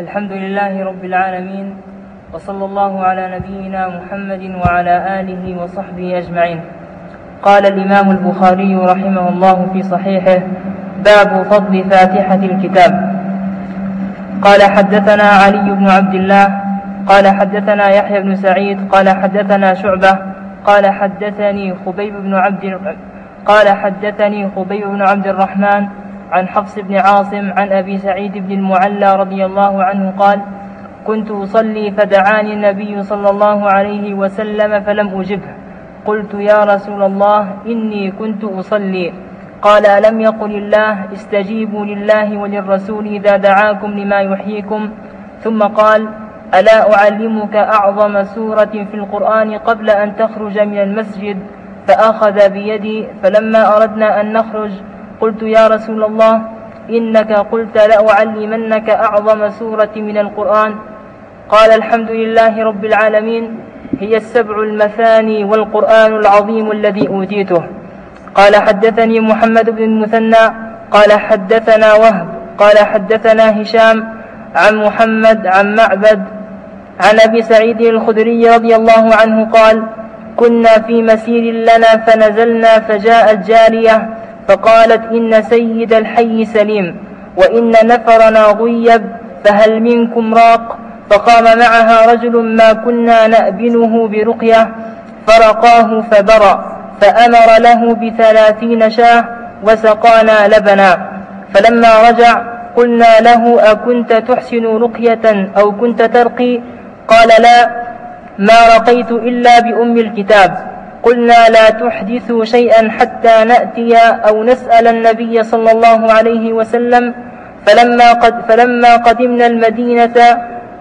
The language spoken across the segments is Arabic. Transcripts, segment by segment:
الحمد لله رب العالمين وصلى الله على نبينا محمد وعلى آله وصحبه أجمعين. قال الإمام البخاري رحمه الله في صحيحه باب فضل فاتحة الكتاب قال حدثنا علي بن عبد الله قال حدثنا يحيى بن سعيد قال حدثنا شعبة قال حدثني خبيب بن عبد قال حدثني خبيب بن عبد الرحمن عن حفص بن عاصم عن أبي سعيد بن المعلى رضي الله عنه قال كنت أصلي فدعاني النبي صلى الله عليه وسلم فلم أجبه. قلت يا رسول الله إني كنت أصلي قال ألم يقل الله استجيبوا لله وللرسول إذا دعاكم لما يحييكم ثم قال ألا أعلمك أعظم سورة في القرآن قبل أن تخرج من المسجد؟ فأخذ بيدي فلما أردنا أن نخرج قلت يا رسول الله إنك قلت لأعلمنك أعظم سورة من القرآن. قال الحمد لله رب العالمين هي السبع المثاني والقرآن العظيم الذي أوتيته. قال حدثني محمد بن المثنى قال حدثنا وهب قال حدثنا هشام عن محمد عن معبد عن أبي سعيد الخدري رضي الله عنه قال كنا في مسير لنا فنزلنا فجاءت جارية فقالت إن سيد الحي سليم وإن نفرنا غيب فهل منكم راق فقام معها رجل ما كنا نأبنه برقية فرقاه فبرأ فأمر له بثلاثين شاة وسقانا لبنا فلما رجع قلنا له أكنت تحسن رقية أو كنت ترقي قال لا ما رقيت إلا بأم الكتاب قلنا لا تحدثوا شيئا حتى نأتي أو نسأل النبي صلى الله عليه وسلم. فلما, قد فلما قدمنا المدينة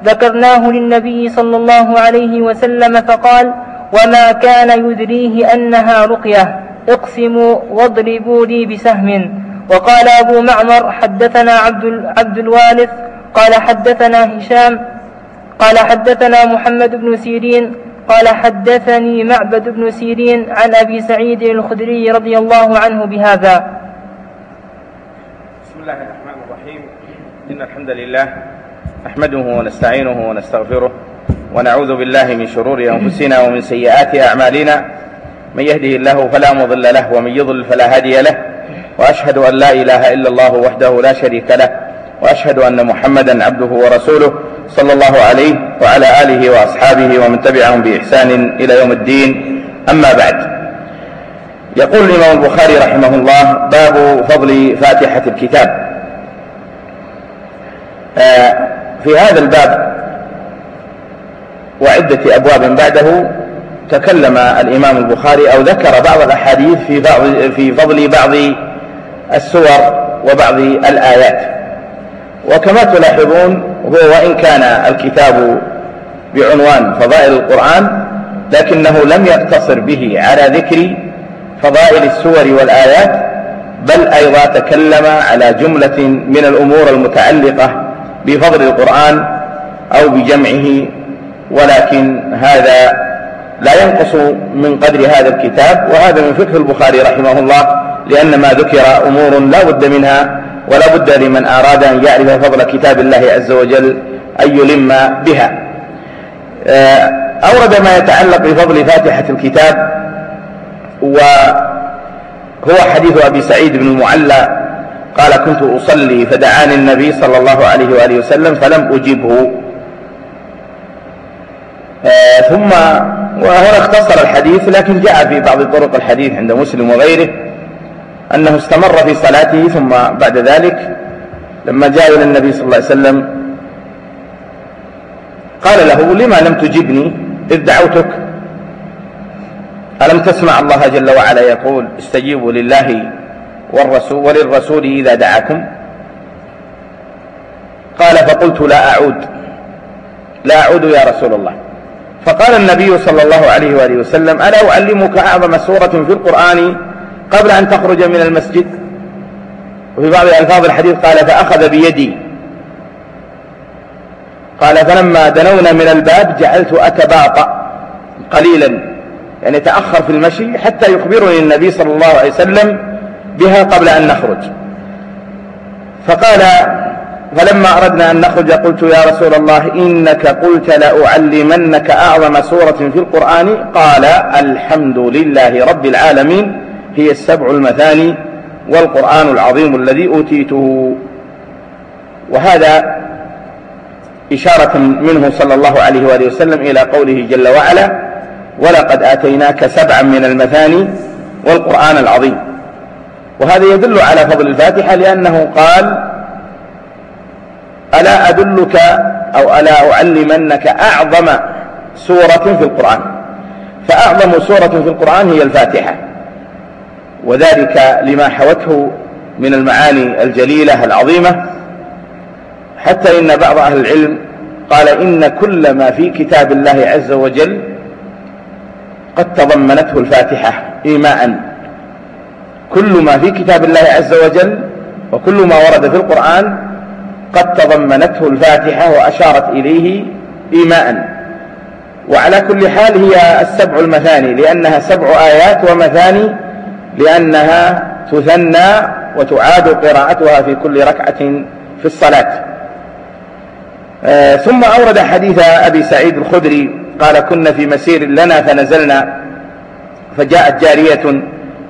ذكرناه للنبي صلى الله عليه وسلم فقال وما كان يدريه أنها رقية. اقسموا واضربوا لي بسهم. وقال أبو معمر حدثنا عبد, عبد الوارث. قال حدثنا هشام. قال حدثنا محمد بن سيرين. قال حدثني معبد بن سيرين عن أبي سعيد الخدري رضي الله عنه بهذا. بسم الله الرحمن الرحيم. إن الحمد لله نحمده ونستعينه ونستغفره ونعوذ بالله من شرور أنفسنا ومن سيئات أعمالنا. من يهده الله فلا مضل له ومن يضلل فلا هادي له. وأشهد أن لا إله إلا الله وحده لا شريك له. وأشهد أن محمدا عبده ورسوله. صلى الله عليه وعلى آله وأصحابه ومن تبعهم بإحسان إلى يوم الدين. أما بعد يقول الإمام البخاري رحمه الله باب فضل فاتحة الكتاب. آه، في هذا الباب وعدة أبواب بعده تكلم الإمام البخاري أو ذكر بعض الأحاديث في بعض في فضل بعض السور وبعض الآيات. وكما تلاحظون هو وإن كان الكتاب بعنوان فضائل القرآن لكنه لم يقتصر به على ذكر فضائل السور والآيات بل أيضا تكلم على جملة من الأمور المتعلقة بفضل القرآن أو بجمعه ولكن هذا لا ينقص من قدر هذا الكتاب وهذا من فقه البخاري رحمه الله لأن ما ذكر أمور لا بد منها ولا بد لمن أراد أن يعرف فضل كتاب الله عز وجل أن يلم بها. آه، أورد ما يتعلق بفضل فاتحة الكتاب وهو حديث أبي سعيد بن المعلى قال كنت أصلي فدعاني النبي صلى الله عليه وآله وسلم فلم أجبه. آه ثم وهنا اختصر الحديث لكن جاء في بعض طرق الحديث عند مسلم وغيره. أنه استمر في صلاته ثم بعد ذلك لما جاء إلى النبي صلى الله عليه وسلم قال له لما لم تجبني إذ دعوتك؟ ألم تسمع الله جل وعلا يقول استجيبوا لله والرسول وللرسول إذا دعاكم؟ قال فقلت لا أعود لا أعود يا رسول الله. فقال النبي صلى الله عليه وآله وسلم ألا أعلمك أعظم سورة في القرآن؟ قبل أن تخرج من المسجد. وفي بعض ألفاظ الحديث قال فأخذ بيدي. قال فلما دنونا من الباب جعلت أتباطأ قليلا. يعني تأخر في المشي حتى يخبرني النبي صلى الله عليه وسلم بها قبل أن نخرج. فقال فلما أردنا أن نخرج قلت يا رسول الله إنك قلت لأعلمنك أعظم سورة في القرآن. قال الحمد لله رب العالمين. هي السبع المثاني والقرآن العظيم الذي أوتيته. وهذا إشارة منه صلى الله عليه وآله وسلم إلى قوله جل وعلا ولقد آتيناك سبعا من المثاني والقرآن العظيم. وهذا يدل على فضل الفاتحة لأنه قال ألا أدلك أو ألا أعلمنك أعظم سورة في القرآن. فأعظم سورة في القرآن هي الفاتحة. وذلك لما حوته من المعاني الجليلة العظيمة. حتى إن بعض أهل العلم قال إن كل ما في كتاب الله عز وجل قد تضمنته الفاتحة إيماء. كل ما في كتاب الله عز وجل وكل ما ورد في القرآن قد تضمنته الفاتحة وأشارت إليه إيماء. وعلى كل حال هي السبع المثاني لأنها سبع آيات ومثاني لأنها تثنى وتعاد قراءتها في كل ركعة في الصلاة. آه ثم أورد حديث أبي سعيد الخدري قال كنا في مسير لنا فنزلنا فجاءت جارية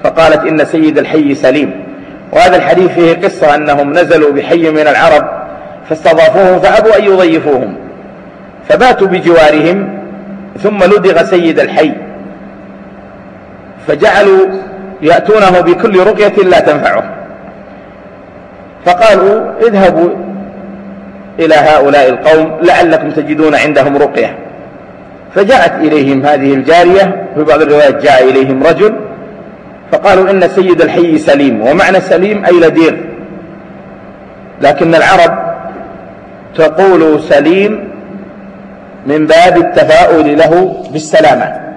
فقالت إن سيد الحي سليم وهذا الحديث فيه قصة أنهم نزلوا بحي من العرب فاستضافوهم فأبوا أن يضيفوهم فباتوا بجوارهم ثم لدغ سيد الحي فجعلوا يأتونه بكل رقية لا تنفعه. فقالوا اذهبوا إلى هؤلاء القوم لعلكم تجدون عندهم رقية. فجاءت إليهم هذه الجارية في بعض الروايات جاء إليهم رجل فقالوا إن سيد الحي سليم ومعنى سليم أي لدير. لكن العرب تقول سليم من باب التفاؤل له بالسلامة.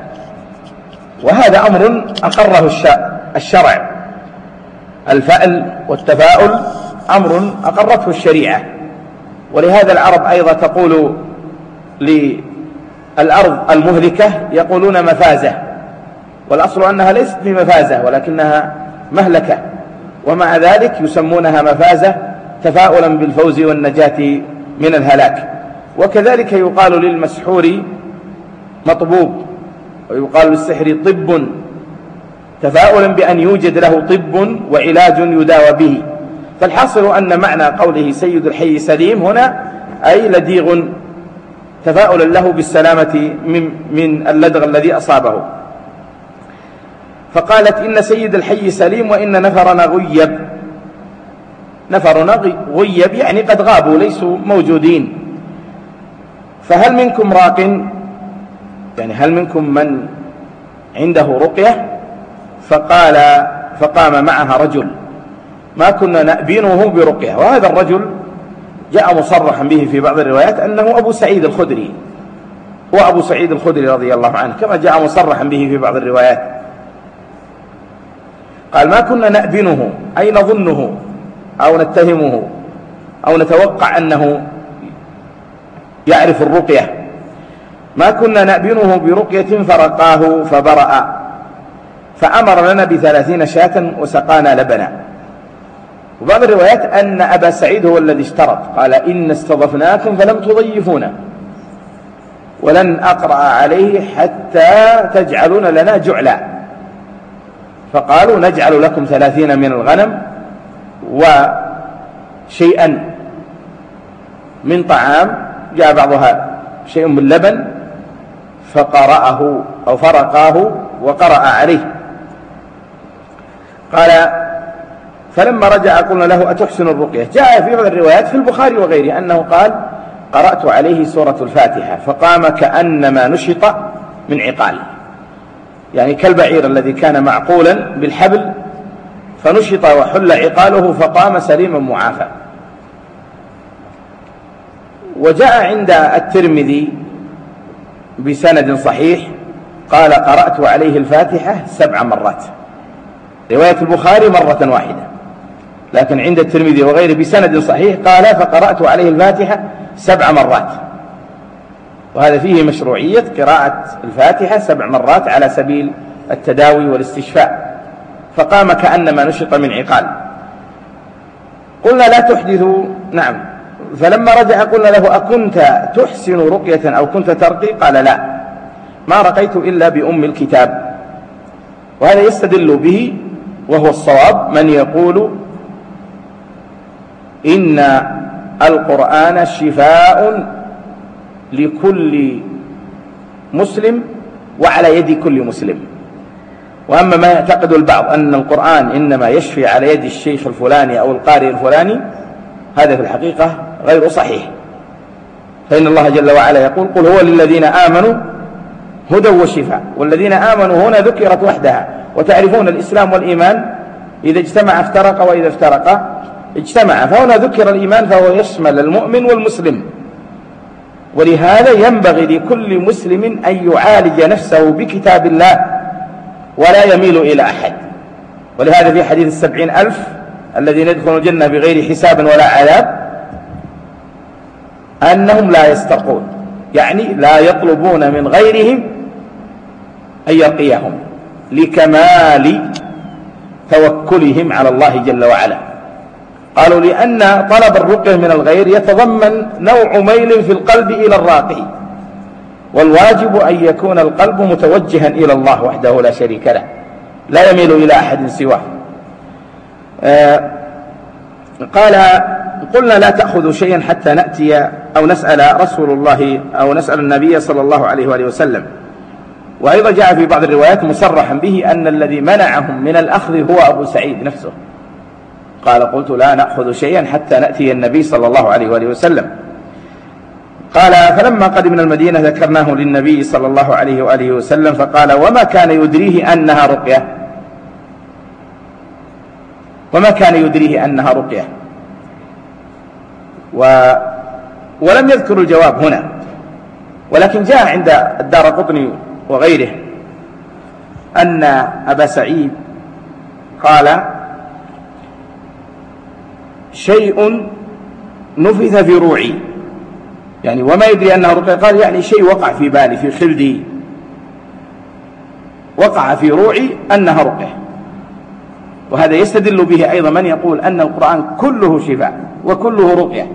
وهذا أمر أقره الشرع. الفأل والتفاؤل أمر أقرته الشريعة. ولهذا العرب أيضا تقول للأرض المهلكة يقولون مفازة. والأصل أنها ليست بمفازة ولكنها مهلكة. ومع ذلك يسمونها مفازة تفاؤلا بالفوز والنجاة من الهلاك. وكذلك يقال للمسحور مطبوب. ويقال للسحر طب تفاؤلا بأن يوجد له طب وعلاج يداوى به. فالحاصل أن معنى قوله سيد الحي سليم هنا أي لديغ تفاؤلا له بالسلامة من, من اللدغ الذي أصابه. فقالت إن سيد الحي سليم وإن نفرنا غيب. نفرنا غيب يعني قد غابوا ليسوا موجودين. فهل منكم راق؟ يعني هل منكم من عنده رقية؟ فقال فقام معها رجل ما كنا نأبينه برقية. وهذا الرجل جاء مصرحا به في بعض الروايات أنه أبو سعيد الخدري هو أبو سعيد الخدري رضي الله عنه كما جاء مصرحا به في بعض الروايات. قال ما كنا نأبنه أي نظنه أو نتهمه أو نتوقع أنه يعرف الرقية. ما كنا نأبنه برقية فرقاه فبرأ فأمر لنا بثلاثين شاة وسقانا لبنا. وبعض الروايات أن أبا سعيد هو الذي اشترط قال إن استضفناكم فلم تضيفونا. ولن أقرأ عليه حتى تجعلون لنا جعلا. فقالوا نجعل لكم ثلاثين من الغنم وشيئا من طعام جاء بعضها شيء من لبن فقرأه أو فرقاه وقرأ عليه. قال فلما رجع قلنا له أتحسن الرقية؟ جاء في بعض الروايات في البخاري وغيره أنه قال قرأت عليه سورة الفاتحة فقام كأنما نشط من عقال. يعني كالبعير الذي كان معقولا بالحبل فنشط وحل عقاله فقام سليما معافى. وجاء عند الترمذي بسند صحيح قال قرأت عليه الفاتحة سبع مرات. رواية البخاري مرة واحدة. لكن عند الترمذي وغيره بسند صحيح قال فقرأت عليه الفاتحة سبع مرات. وهذا فيه مشروعية قراءة الفاتحة سبع مرات على سبيل التداوي والاستشفاء. فقام كأنما نشط من عقال. قلنا لا تحدثوا. نعم. فلما رجع قلنا له أكنت تحسن رقية أو كنت ترقي? قال لا ما رقيت إلا بأم الكتاب. وهذا يستدل به وهو الصواب من يقول إن القرآن شفاء لكل مسلم وعلى يد كل مسلم. وأما ما يعتقد البعض أن القرآن إنما يشفي على يد الشيخ الفلاني أو القارئ الفلاني هذا في الحقيقة غير صحيح. فإن الله جل وعلا يقول قل هو للذين آمنوا هدى وشفاء والذين آمنوا هنا ذكرت وحدها. وتعرفون الإسلام والإيمان إذا اجتمع افترق وإذا افترق اجتمع. فهنا ذكر الإيمان فهو يشمل المؤمن والمسلم. ولهذا ينبغي لكل مسلم أن يعالج نفسه بكتاب الله ولا يميل إلى أحد. ولهذا في حديث السبعين ألف الذين يدخلون الجنة بغير حساب ولا عذاب أنهم لا يسترقون يعني لا يطلبون من غيرهم أن يرقيهم لكمال توكلهم على الله جل وعلا. قالوا لأن طلب الرقية من الغير يتضمن نوع ميل في القلب إلى الراقي. والواجب أن يكون القلب متوجها إلى الله وحده لا شريك له. لا يميل إلى أحد سواه. آه قال قلنا لا تأخذوا شيئا حتى نأتي أو نسأل رسول الله أو نسأل النبي صلى الله عليه وآله وسلم. وأيضا جاء في بعض الروايات مصرحا به أن الذي منعهم من الأخذ هو أبو سعيد نفسه. قال قلت لا نأخذ شيئا حتى نأتي النبي صلى الله عليه وآله وسلم. قال فلما قدمنا المدينة ذكرناه للنبي صلى الله عليه وآله وسلم فقال وما كان يدريه أنها رقية؟ وما كان يدريه أنها رقية؟ و ولم يذكر الجواب هنا ولكن جاء عند الدار قطني وغيره أن أبا سعيد قال شيء نفث في روعي يعني وما يدري أنه رقية قال يعني شيء وقع في بالي في خلدي. وقع في روعي أنها رقية وهذا يستدل به أيضا من يقول أن القرآن كله شفاء وكله رقية.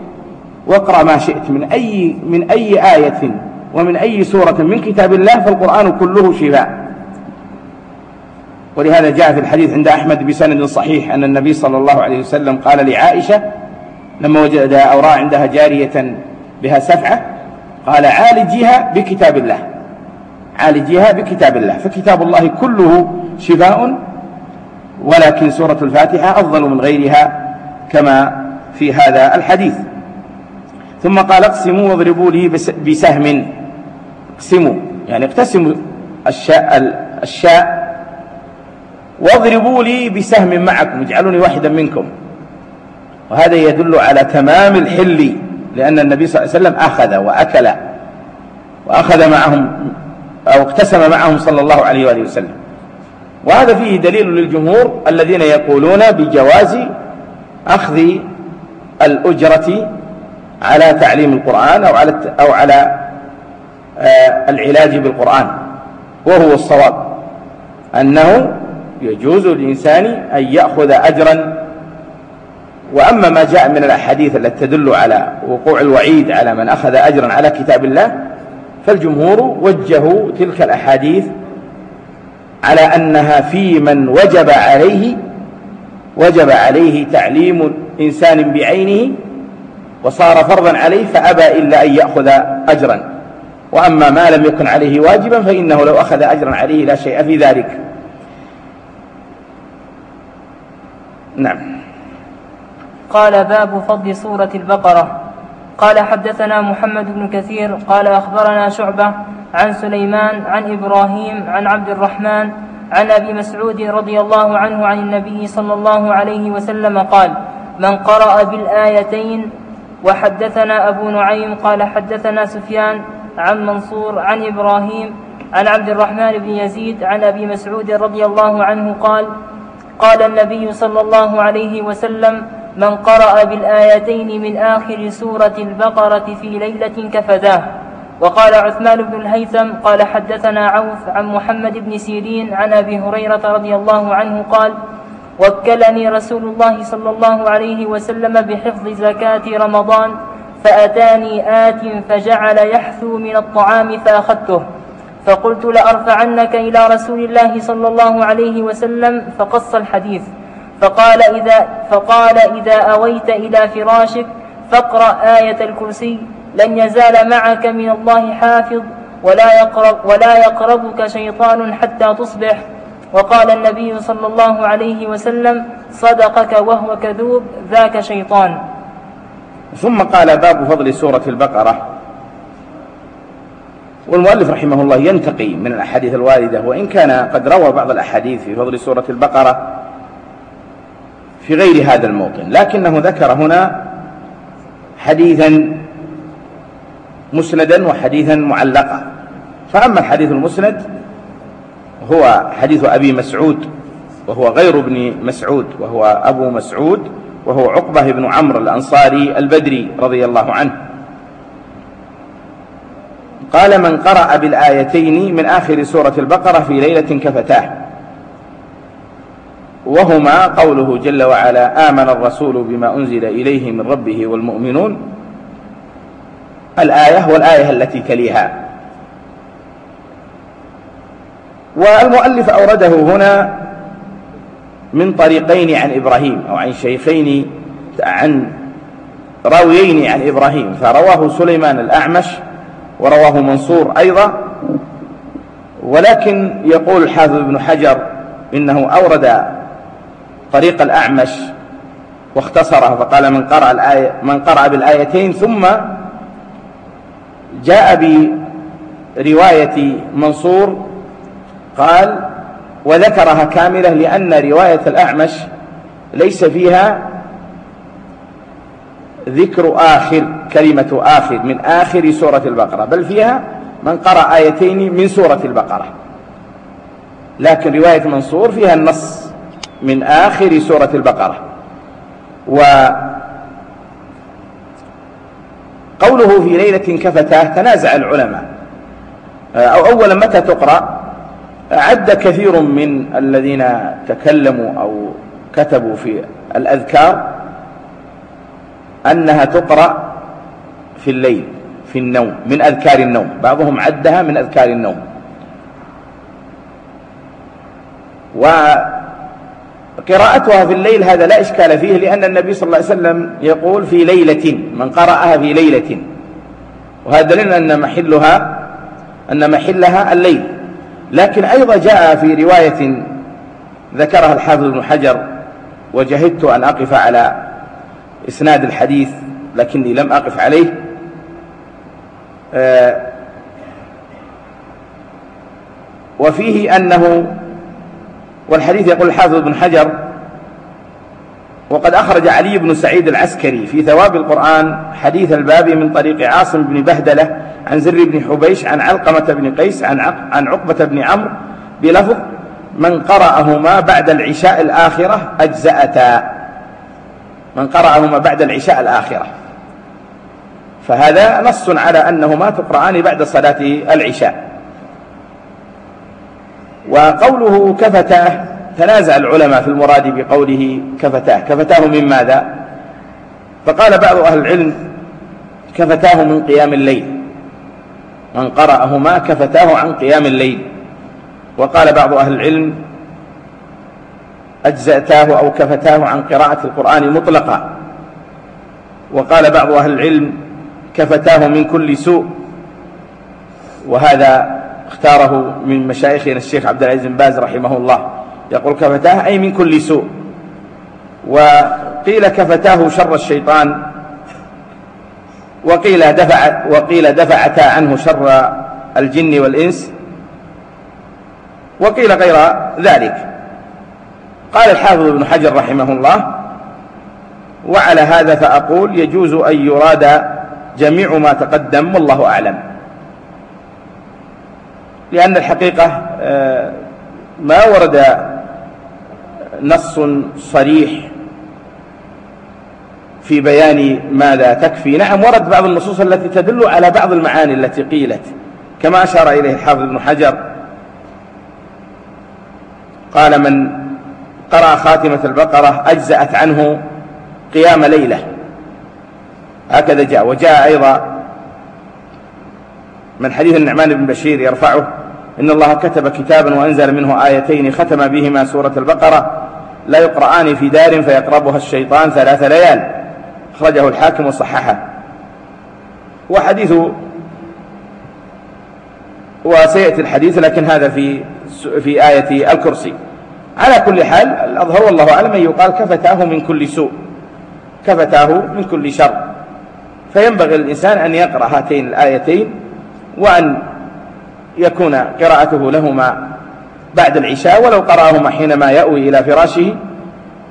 واقرأ ما شئت من أي, من أي آية ومن أي سورة من كتاب الله فالقرآن كله شفاء. ولهذا جاء في الحديث عند أحمد بسند صحيح أن النبي صلى الله عليه وسلم قال لعائشة لما وجد أوراء عندها جارية بها سفعة قال عالجيها بكتاب الله. عالجيها بكتاب الله. فكتاب الله كله شفاء ولكن سورة الفاتحة أفضل من غيرها كما في هذا الحديث. ثم قال اقسموا واضربوا لي بسهم. اقسموا. يعني اقتسموا الشاء, الشاء. واضربوا لي بسهم معكم. اجعلوني واحدا منكم. وهذا يدل على تمام الحل لأن النبي صلى الله عليه وسلم أخذ وأكل وأخذ معهم أو اقتسم معهم صلى الله عليه وآله وسلم. وهذا فيه دليل للجمهور الذين يقولون بجواز أخذ الأجرة على تعليم القرآن أو على أو على آه، العلاج بالقرآن وهو الصواب. أنه يجوز للإنسان أن يأخذ أجرا. وأما ما جاء من الأحاديث التي تدل على وقوع الوعيد على من أخذ أجرا على كتاب الله فالجمهور وجهوا تلك الأحاديث على أنها في من وجب عليه وجب عليه تعليم إنسان بعينه وصار فرضا عليه فأبى إلا أن يأخذ أجرا. وأما ما لم يكن عليه واجبا فإنه لو أخذ أجرا عليه لا شيء في ذلك. نعم. قال باب فضل سورة البقرة. قال حدثنا محمد بن كثير قال أخبرنا شعبة عن سليمان عن إبراهيم عن عبد الرحمن عن أبي مسعود رضي الله عنه عن النبي صلى الله عليه وسلم قال من قرأ بالآيتين وحدثنا أبو نعيم قال حدثنا سفيان عن منصور عن إبراهيم عن عبد الرحمن بن يزيد عن أبي مسعود رضي الله عنه قال قال النبي صلى الله عليه وسلم من قرأ بالآيتين من آخر سورة البقرة في ليلة كفداه. وقال عثمان بن الهيثم قال حدثنا عوف عن محمد بن سيرين عن أبي هريرة رضي الله عنه قال وكلني رسول الله صلى الله عليه وسلم بحفظ زكاة رمضان فأتاني آت فجعل يحثو من الطعام فأخذته. فقلت لأرفعنك إلى رسول الله صلى الله عليه وسلم فقص الحديث. فقال إذا, فقال إذا أويت إلى فراشك فاقرأ آية الكرسي لن يزال معك من الله حافظ ولا يقرب ولا يقربك شيطان حتى تصبح. وقال النبي صلى الله عليه وسلم صدقك وهو كذوب ذاك شيطان. ثم قال باب فضل سورة البقرة. والمؤلف رحمه الله ينتقي من الأحاديث الواردة وإن كان قد روى بعض الأحاديث في فضل سورة البقرة في غير هذا الموطن لكنه ذكر هنا حديثا مسندا وحديثا معلقا. فأما الحديث المسند هو حديث أبي مسعود وهو غير ابن مسعود وهو أبو مسعود وهو عقبة بن عمرو الأنصاري البدري رضي الله عنه. قال من قرأ بالآيتين من آخر سورة البقرة في ليلة كفتاه. وهما قوله جل وعلا آمن الرسول بما أنزل إليه من ربه والمؤمنون. الآية والآية التي تليها. والمؤلف أورده هنا من طريقين عن إبراهيم أو عن شيخين عن راويين عن إبراهيم. فرواه سليمان الأعمش ورواه منصور أيضا. ولكن يقول الحافظ ابن حجر إنه أورد طريق الأعمش واختصره فقال من قرأ, الآية من قرأ بالآيتين ثم جاء برواية منصور قال وذكرها كاملة لأن رواية الأعمش ليس فيها ذكر آخر كلمة آخر من آخر سورة البقرة بل فيها من قرأ آيتين من سورة البقرة. لكن رواية منصور فيها النص من آخر سورة البقرة. وقوله في ليلة كفتاه تنازع العلماء. أو أولا متى تقرأ؟ عد كثير من الذين تكلموا أو كتبوا في الأذكار أنها تقرأ في الليل في النوم من أذكار النوم بعضهم عدها من أذكار النوم. وقراءتها في الليل هذا لا إشكال فيه لأن النبي صلى الله عليه وسلم يقول في ليلة من قرأها في ليلة. وهذا دليل أن محلها أن محلها الليل. لكن أيضا جاء في رواية ذكرها الحافظ بن حجر وجهدت أن أقف على إسناد الحديث لكني لم أقف عليه. آه، وفيه أنه والحديث يقول الحافظ بن حجر وقد أخرج علي بن سعيد العسكري في ثواب القرآن حديث الباب من طريق عاصم بن بهدلة عن زر بن حبيش عن علقمة بن قيس عن عن عقبة بن عمرو بلفظ من قرأهما بعد العشاء الآخرة أجزأتا من قرأهما بعد العشاء الآخرة فهذا نص على أنهما تقرآن بعد صلاة العشاء. وقوله كفتاه تنازع العلماء في المراد بقوله كفتاه. كفتاه من ماذا؟ فقال بعض أهل العلم كفتاه من قيام الليل. من قرأهما كفتاه عن قيام الليل. وقال بعض أهل العلم أجزأتاه أو كفتاه عن قراءة القرآن مطلقا. وقال بعض أهل العلم كفتاه من كل سوء. وهذا اختاره من مشايخنا الشيخ عبد العزيز بن باز رحمه الله. يقول كفتاه أي من كل سوء. وقيل كفتاه شر الشيطان. وقيل دفع وقيل دفعتا عنه شر الجن والإنس. وقيل غير ذلك. قال الحافظ ابن حجر رحمه الله وعلى هذا فأقول يجوز أن يراد جميع ما تقدم والله أعلم. لأن الحقيقة آه، ما ورد نص صريح في بيان ماذا تكفي. نعم ورد بعض النصوص التي تدل على بعض المعاني التي قيلت كما أشار إليه الحافظ ابن حجر. قال من قرأ خاتمة البقرة أجزأت عنه قيام ليلة. هكذا جاء. وجاء أيضا من حديث النعمان بن بشير يرفعه إن الله كتب كتابا وأنزل منه آيتين ختم بهما سورة البقرة لا يقرآن في دار فيقربها الشيطان ثلاث ليال. أخرجه الحاكم وصححه وحديث وسيأتي الحديث لكن هذا في في آية الكرسي. على كل حال الأظهر والله أعلم أن يقال كفتاه من كل سوء. كفتاه من كل شر. فينبغي للإنسان أن يقرأ هاتين الآيتين وأن يكون قراءته لهما بعد العشاء ولو قرأهما حينما يأوي إلى فراشه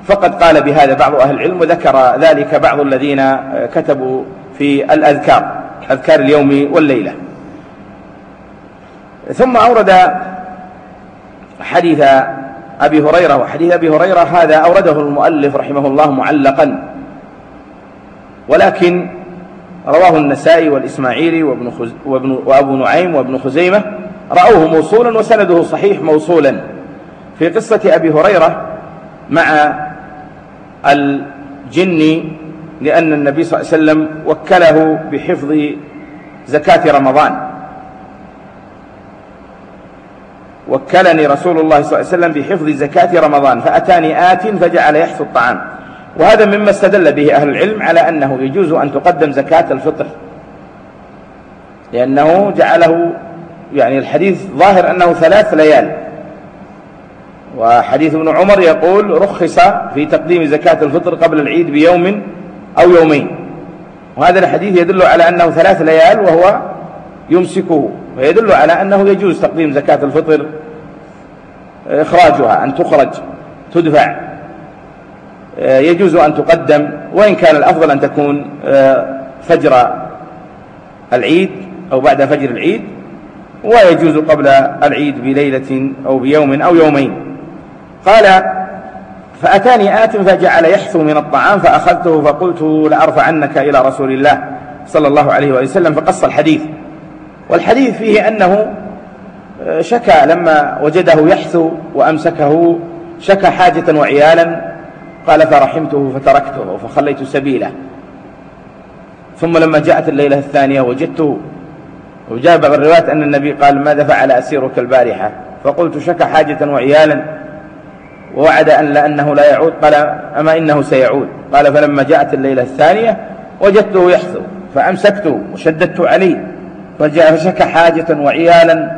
فقد قال بهذا بعض أهل العلم وذكر ذلك بعض الذين كتبوا في الأذكار أذكار اليوم والليلة. ثم أورد حديث أبي هريرة وحديث أبي هريرة هذا أورده المؤلف رحمه الله معلقا. ولكن رواه النسائي والإسماعيلي وابن, وابن وأبو نعيم وابن خزيمة رأوه موصولا وسنده صحيح موصولا. في قصة أبي هريرة مع الجن لأن النبي صلى الله عليه وسلم وكله بحفظ زكاة رمضان. وكلني رسول الله صلى الله عليه وسلم بحفظ زكاة رمضان فأتاني آت فجعل يحث الطعام. وهذا مما استدل به أهل العلم على أنه يجوز أن تقدم زكاة الفطر لأنه جعله يعني الحديث ظاهر أنه ثلاث ليال. وحديث ابن عمر يقول رخص في تقديم زكاة الفطر قبل العيد بيوم أو يومين. وهذا الحديث يدل على أنه ثلاث ليال وهو يمسكه ويدل على أنه يجوز تقديم زكاة الفطر إخراجها أن تخرج تدفع. يجوز أن تقدم وإن كان الأفضل أن تكون فجر العيد أو بعد فجر العيد. ويجوز قبل العيد بليلة أو بيوم أو يومين. قال فأتاني آت فجعل يحثو من الطعام فأخذته فقلت لأرفعنك إلى رسول الله صلى الله عليه وسلم. فقص الحديث. والحديث فيه أنه شكى لما وجده يحثو وأمسكه شكى حاجة وعيالا. قال فرحمته فتركته فخليت سبيله. ثم لما جاءت الليلة الثانية وجدته وجاء بعض الروايات أن النبي قال ماذا فعل أسيرك البارحة؟ فقلت شكى حاجة وعيالا ووعد أن لأنه لا يعود. قال أما إنه سيعود. قال فلما جاءت الليلة الثانية وجدته يحثو فأمسكته وشددت عليه فجاء فشكى حاجة وعيالا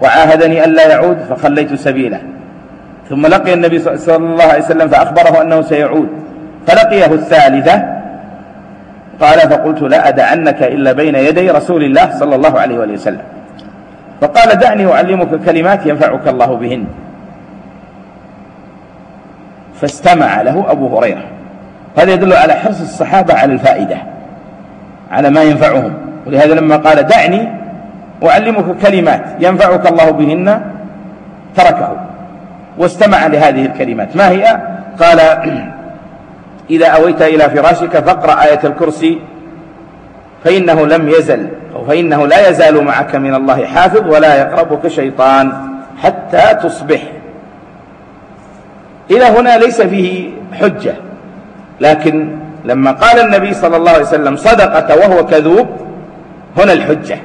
وعاهدني ألا يعود فخليت سبيله. ثم لقي النبي صلى الله عليه وسلم فأخبره أنه سيعود. فلقيه الثالثة قال فقلت لا أدعنك إلا بين يدي رسول الله صلى الله عليه وآله وسلم. فقال دعني أعلمك كلمات ينفعك الله بهن. فاستمع له أبو هريرة. هذا يدل على حرص الصحابة على الفائدة على ما ينفعهم. ولهذا لما قال دعني أعلمك كلمات ينفعك الله بهن تركه. واستمع لهذه الكلمات. ما هي؟ قال إذا أويت إلى فراشك فاقرأ آية الكرسي فإنه لم يزل أو فإنه لا يزال معك من الله حافظ ولا يقربك شيطان حتى تصبح. إلى هنا ليس فيه حجة لكن لما قال النبي صلى الله عليه وسلم صدقك وهو كذوب هنا الحجة.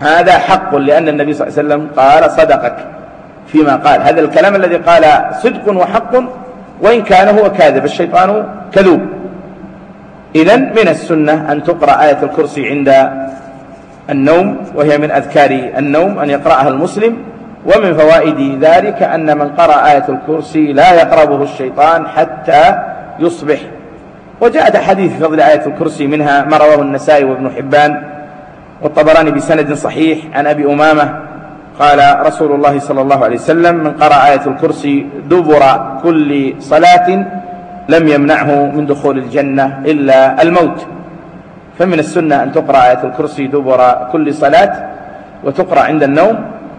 هذا حق لأن النبي صلى الله عليه وسلم قال صدقك فيما قال. هذا الكلام الذي قال صدق وحق وإن كان هو كاذب الشيطان كذوب. إذا من السنة أن تقرأ آية الكرسي عند النوم وهي من أذكار النوم أن يقرأها المسلم. ومن فوائد ذلك أن من قرأ آية الكرسي لا يقربه الشيطان حتى يصبح. وجاءت حديث فضل آية الكرسي منها ما رواه النسائي وابن حبان والطبراني بسند صحيح عن أبي أمامة قال رسول الله صلى الله عليه وسلم من قرأ آية الكرسي دبر كل صلاة لم يمنعه من دخول الجنة إلا الموت. فمن السنة أن تقرأ آية الكرسي دبر كل صلاة وتقرأ عند النوم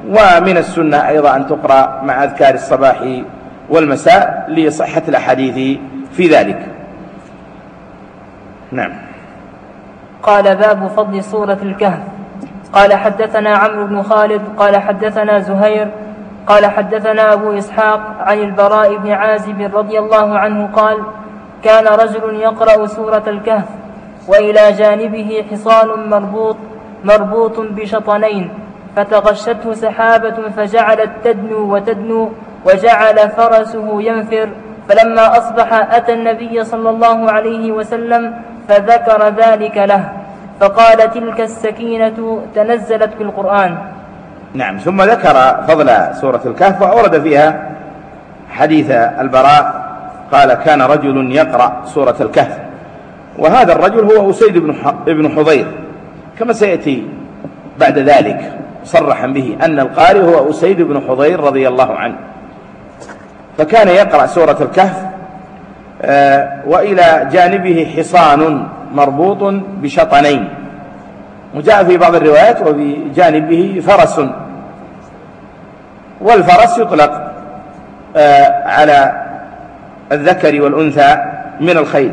ومن السنة أيضا أن تقرأ مع أذكار الصباح والمساء لصحة الأحاديث في ذلك. نعم. قال باب فضل سورة الكهف. قال حدثنا عمرو بن خالد قال حدثنا زهير قال حدثنا أبو إسحاق عن البراء بن عازب رضي الله عنه قال كان رجل يقرأ سورة الكهف وإلى جانبه حصان مربوط مربوط بشطنين فتغشته سحابة فجعلت تدنو وتدنو وجعل فرسه ينفر فلما أصبح أتى النبي صلى الله عليه وسلم فذكر ذلك له. فقال تلك السكينة تنزلت في القرآن. نعم ثم ذكر فضل سورة الكهف وأورد فيها حديث البراء قال كان رجل يقرأ سورة الكهف وهذا الرجل هو أسيد بن حضير. كما سيأتي بعد ذلك صرحا به أن القارئ هو أسيد بن حضير رضي الله عنه. فكان يقرأ سورة الكهف آه، وإلى جانبه حصان مربوط بشطنين. وجاء في بعض الروايات وبجانبه فرس. والفرس يطلق آه، على الذكر والأنثى من الخيل.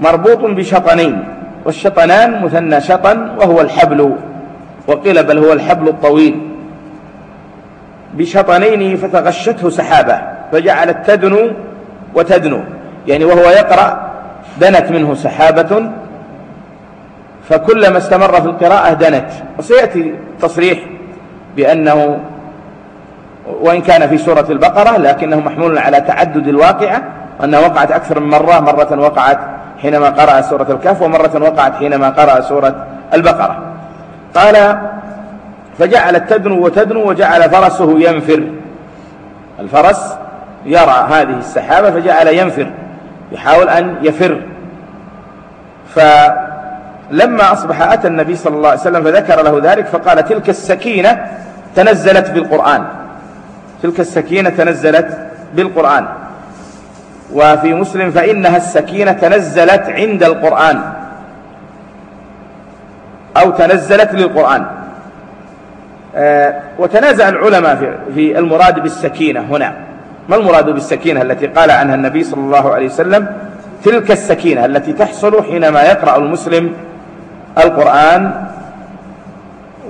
مربوط بشطنين والشطنان مثنى شطن وهو الحبل وقيل بل هو الحبل الطويل. بشطنين فتغشته سحابة فجعلت تدنو وتدنو يعني وهو يقرأ دنت منه سحابة فكلما استمر في القراءة دنت. وسيأتي تصريح بأنه وإن كان في سورة البقرة لكنه محمول على تعدد الواقعة وأنها وقعت أكثر من مرة مرة وقعت حينما قرأ سورة الكهف ومرة وقعت حينما قرأ سورة البقرة. قال فجعلت تدنو وتدنو وجعل فرسه ينفر. الفرس يرى هذه السحابة فجعل ينفر. يحاول أن يفر. فلما أصبح أتى النبي صلى الله عليه وسلم فذكر له ذلك فقال تلك السكينة تنزلت بالقرآن. تلك السكينة تنزلت بالقرآن. وفي مسلم فإنها السكينة تنزلت عند القرآن. أو تنزلت للقرآن. آه، وتنازع العلماء في المراد بالسكينة هنا. ما المراد بالسكينة التي قال عنها النبي صلى الله عليه وسلم؟ تلك السكينة التي تحصل حينما يقرأ المسلم القرآن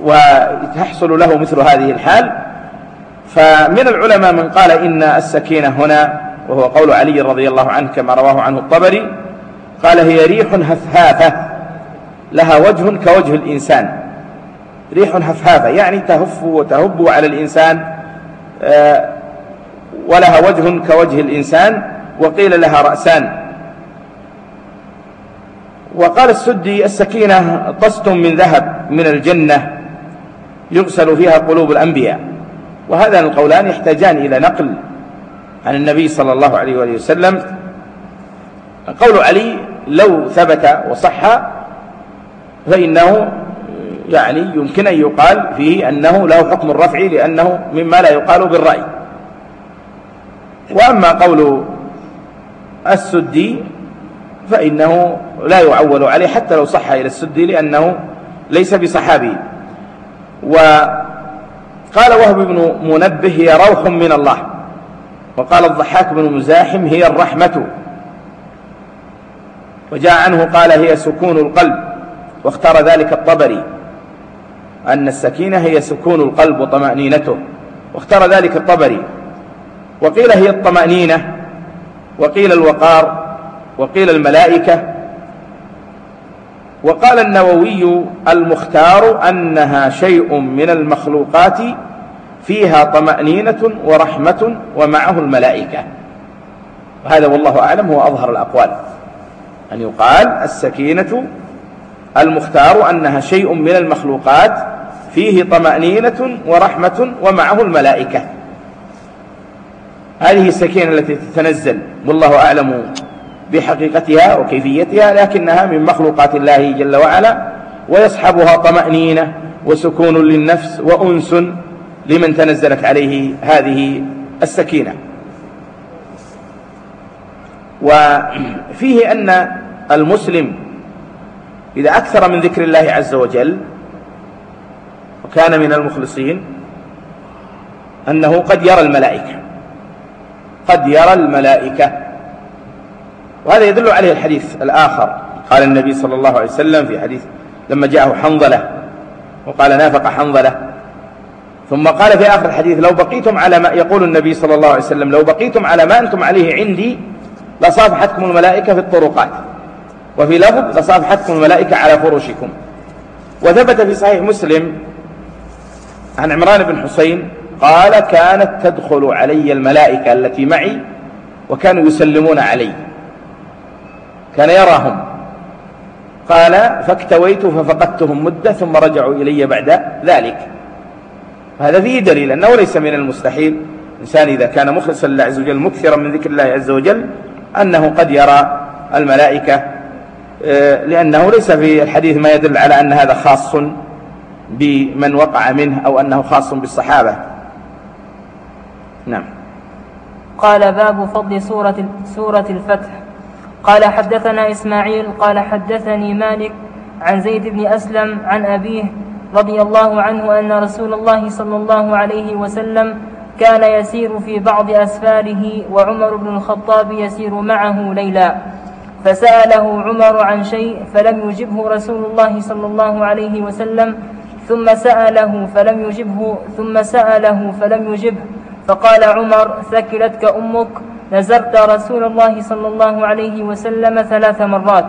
وتحصل له مثل هذه الحال. فمن العلماء من قال إن السكينة هنا وهو قول علي رضي الله عنه كما رواه عنه الطبري قال هي ريح هفهافة لها وجه كوجه الإنسان. ريح هفهافة يعني تهف وتهب على الإنسان آه، ولها وجه كوجه الإنسان وقيل لها رأسان. وقال السدي السكينة طست من ذهب من الجنة يغسل فيها قلوب الأنبياء. وهذان القولان يحتاجان إلى نقل عن النبي صلى الله عليه وآله وسلم. قول علي لو ثبت وصح فإنه يعني يمكن أن يقال فيه أنه له حكم الرفع لأنه مما لا يقال بالرأي. وأما قول السدي فإنه لا يعول عليه حتى لو صح إلى السدي لأنه ليس بصحابي. وقال وهب بن منبه هي روح من الله. وقال الضحاك بن مزاحم هي الرحمة. وجاء عنه قال هي سكون القلب. واختار ذلك الطبري. أن السكينة هي سكون القلب وطمأنينته. واختار ذلك الطبري. وقيل هي الطمأنينة وقيل الوقار وقيل الملائكة. وقال النووي المختار أنها شيء من المخلوقات فيها طمأنينة ورحمة ومعه الملائكة. وهذا والله أعلم هو أظهر الأقوال. أن يقال السكينة المختار أنها شيء من المخلوقات فيه طمأنينة ورحمة ومعه الملائكة. هذه السكينة التي تتنزل والله أعلم بحقيقتها وكيفيتها لكنها من مخلوقات الله جل وعلا ويصحبها طمأنينة وسكون للنفس وأنس لمن تنزلت عليه هذه السكينة. وفيه أن المسلم إذا أكثر من ذكر الله عز وجل وكان من المخلصين أنه قد يرى الملائكة. قد يرى الملائكة. وهذا يدل عليه الحديث الآخر. قال النبي صلى الله عليه وسلم في حديث لما جاءه حنظلة وقال نافق حنظلة. ثم قال في آخر الحديث لو بقيتم على ما يقول النبي صلى الله عليه وسلم لو بقيتم على ما أنتم عليه عندي لصافحتكم الملائكة في الطرقات. وفي لفظ لصافحتكم الملائكة على فرشكم. وثبت في صحيح مسلم عن عمران بن حسين قال كانت تدخل علي الملائكة التي معي وكانوا يسلمون علي. كان يراهم. قال فاكتويت ففقدتهم مدة ثم رجعوا إلي بعد ذلك. هذا فيه دليل أنه ليس من المستحيل. الإنسان إذا كان مخلصا لله عز وجل مكثرا من ذكر الله عز وجل أنه قد يرى الملائكة. آه، لأنه ليس في الحديث ما يدل على أن هذا خاص بمن وقع منه أو أنه خاص بالصحابة. نعم. قال باب فضل سورة سورة الفتح. قال حدثنا إسماعيل قال حدثني مالك عن زيد بن أسلم عن أبيه رضي الله عنه أن رسول الله صلى الله عليه وسلم كان يسير في بعض أسفاره وعمر بن الخطاب يسير معه ليلا. فسأله عمر عن شيء فلم يجبه رسول الله صلى الله عليه وسلم ثم سأله فلم يجبه ثم سأله فلم يجبه. فقال عمر ثكلتك أمك. نزرت رسول الله صلى الله عليه وسلم ثلاث مرات.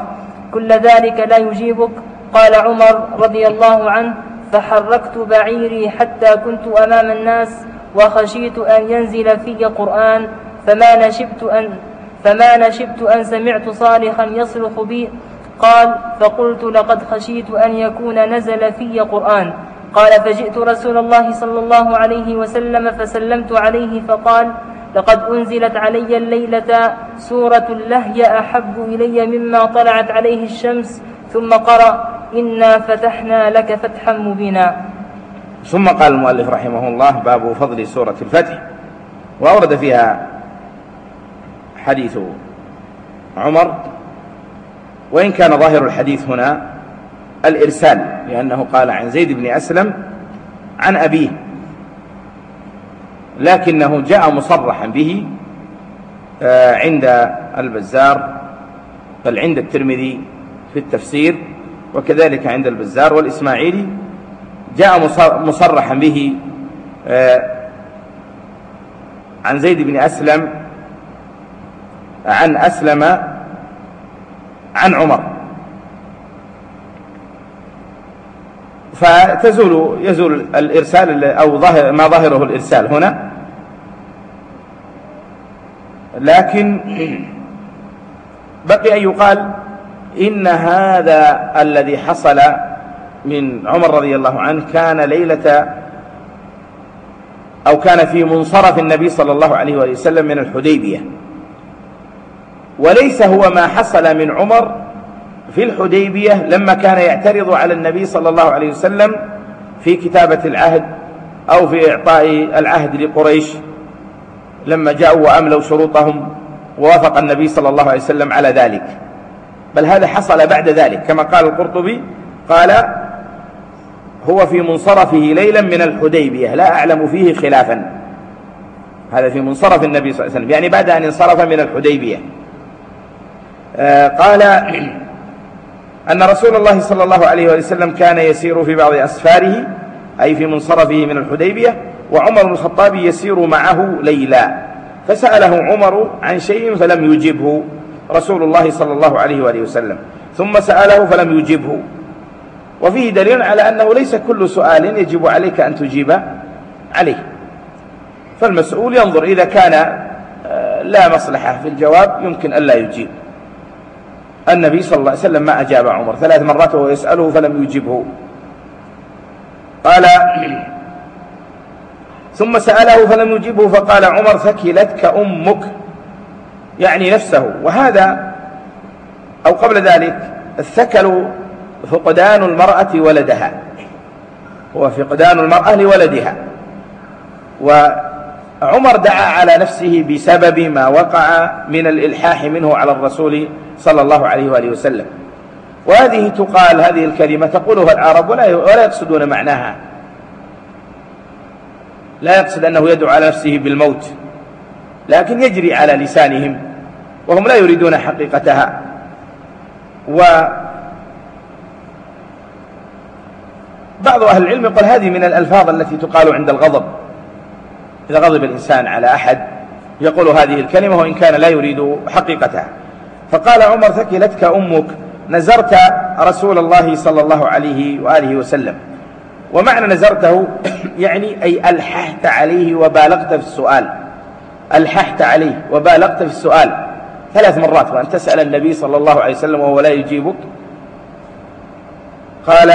كل ذلك لا يجيبك. قال عمر رضي الله عنه فحركت بعيري حتى كنت أمام الناس وخشيت أن ينزل في قرآن فما نشبت أن فما نشبت أن سمعت صالحا يصرخ بي. قال فقلت لقد خشيت أن يكون نزل في قرآن قال فجئت رسول الله صلى الله عليه وسلم فسلمت عليه فقال لقد أنزلت علي الليلة سورة اللهي أحب إلي مما طلعت عليه الشمس ثم قرأ إنا فتحنا لك فتحا مبينا. ثم قال المؤلف رحمه الله باب فضل سورة الفتح. وأورد فيها حديث عمر وإن كان ظاهر الحديث هنا الإرسال لأنه قال عن زيد بن أسلم عن أبيه لكنه جاء مصرحا به آه، عند البزار بل عند الترمذي في التفسير وكذلك عند البزار والإسماعيلي جاء مصرحا به آه، عن زيد بن أسلم عن أسلم عن عمر. فتزول يزول الإرسال أو ظاهر ما ظاهره الإرسال هنا. لكن بقي أن يقال إن هذا الذي حصل من عمر رضي الله عنه كان ليلة أو كان في منصرف النبي صلى الله عليه وسلم من الحديبية. وليس هو ما حصل من عمر في الحديبية لما كان يعترض على النبي صلى الله عليه وسلم في كتابة العهد أو في إعطاء العهد لقريش لما جاءوا وأملوا شروطهم ووافق النبي صلى الله عليه وسلم على ذلك. بل هذا حصل بعد ذلك كما قال القرطبي قال هو في منصرفه ليلا من الحديبية لا أعلم فيه خلافا. هذا في منصرف النبي صلى الله عليه وسلم يعني بعد أن انصرف من الحديبية. آه قال أن رسول الله صلى الله عليه وسلم كان يسير في بعض أسفاره أي في منصرفه من الحديبية وعمر بن الخطاب يسير معه ليلا. فسأله عمر عن شيء فلم يجبه رسول الله صلى الله عليه وآله وسلم. ثم سأله فلم يجبه. وفيه دليل على أنه ليس كل سؤال يجب عليك أن تجيب عليه. فالمسؤول ينظر إذا كان آه، لا مصلحة في الجواب يمكن ألا يجيب. النبي صلى الله عليه وسلم ما أجاب عمر. ثلاث مرات وهو يسأله فلم يجبه. قال ثم سأله فلم يجبه فقال عمر ثكلتك أمك يعني نفسه. وهذا أو قبل ذلك الثكل فقدان المرأة ولدها. هو فقدان المرأة لولدها. وعمر دعا على نفسه بسبب ما وقع من الإلحاح منه على الرسول صلى الله عليه وآله وسلم. وهذه تقال هذه الكلمة تقولها العرب ولا يقصدون معناها. لا يقصد أنه يدعو على نفسه بالموت لكن يجري على لسانهم وهم لا يريدون حقيقتها. و بعض أهل العلم يقول هذه من الألفاظ التي تقال عند الغضب. إذا غضب الإنسان على أحد يقول هذه الكلمة وإن كان لا يريد حقيقتها. فقال عمر ثكلتك أمك. نزرت رسول الله صلى الله عليه وآله وسلم. ومعنى نزرته يعني أي ألححت عليه وبالغت في السؤال. ألححت عليه وبالغت في السؤال. ثلاث مرات وأن تسأل النبي صلى الله عليه وسلم وهو لا يجيبك؟ قال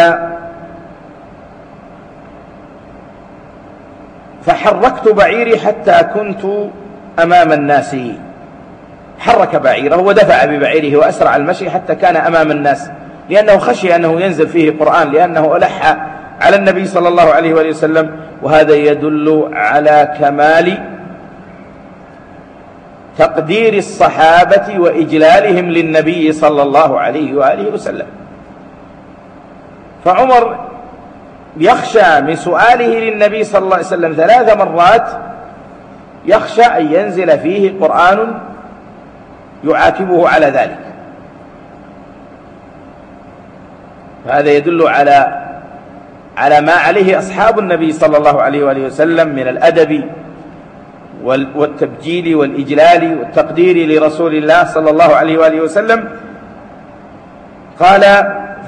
فحركت بعيري حتى كنت أمام الناس. حرك بعيره ودفع ببعيره وأسرع المشي حتى كان أمام الناس. لأنه خشي أنه ينزل فيه قرآن لأنه ألح على النبي صلى الله عليه وآله وسلم. وهذا يدل على كمال تقدير الصحابة وإجلالهم للنبي صلى الله عليه وآله وسلم. فعمر يخشى من سؤاله للنبي صلى الله عليه وسلم ثلاث مرات يخشى أن ينزل فيه قرآن يعاتبه على ذلك. فهذا يدل على على ما عليه أصحاب النبي صلى الله عليه وآله وسلم من الأدب والتبجيل والإجلال والتقدير لرسول الله صلى الله عليه وآله وسلم. قال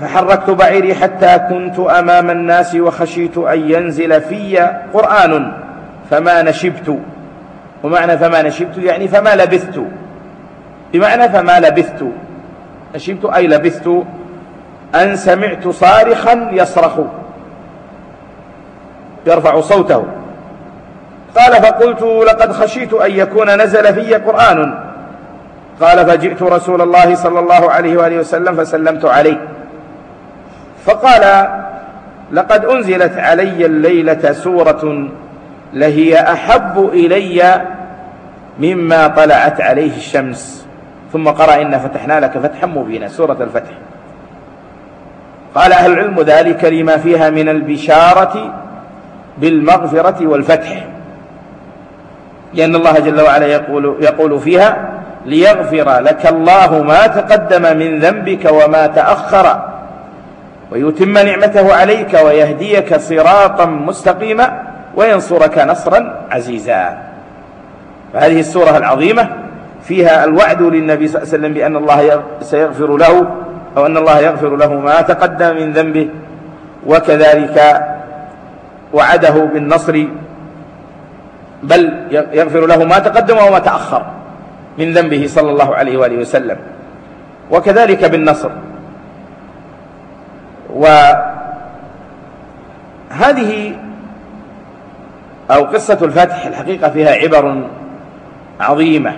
فحركت بعيري حتى كنت أمام الناس وخشيت أن ينزل في قرآن فما نشبت. ومعنى فما نشبت يعني فما لبثت. بمعنى فما لبثت. نشبت أي لبثت؟ أن سمعت صارخا يصرخ. يرفع صوته. قال فقلت لقد خشيت أن يكون نزل في قرآن. قال فجئت رسول الله صلى الله عليه وآله وسلم فسلمت عليه. فقال لقد أنزلت علي الليلة سورة لهي أحب إلي مما طلعت عليه الشمس ثم قرأ إن فتحنا لك فتحا مبينا سورة الفتح. قال أهل العلم ذلك لما فيها من البشارة بالمغفرة والفتح. لأن الله جل وعلا يقول, يقول فيها ليغفر لك الله ما تقدم من ذنبك وما تأخر. ويتم نعمته عليك ويهديك صراطا مستقيما وينصرك نصرا عزيزا. فهذه السورة العظيمة فيها الوعد للنبي صلى الله عليه وسلم بأن الله سيغفر له أو أن الله يغفر له ما تقدم من ذنبه. وكذلك وعده بالنصر بل يغفر له ما تقدم وما تأخر من ذنبه صلى الله عليه وآله وسلم. وكذلك بالنصر. وهذه أو قصة الفتح الحقيقة فيها عبر عظيمة.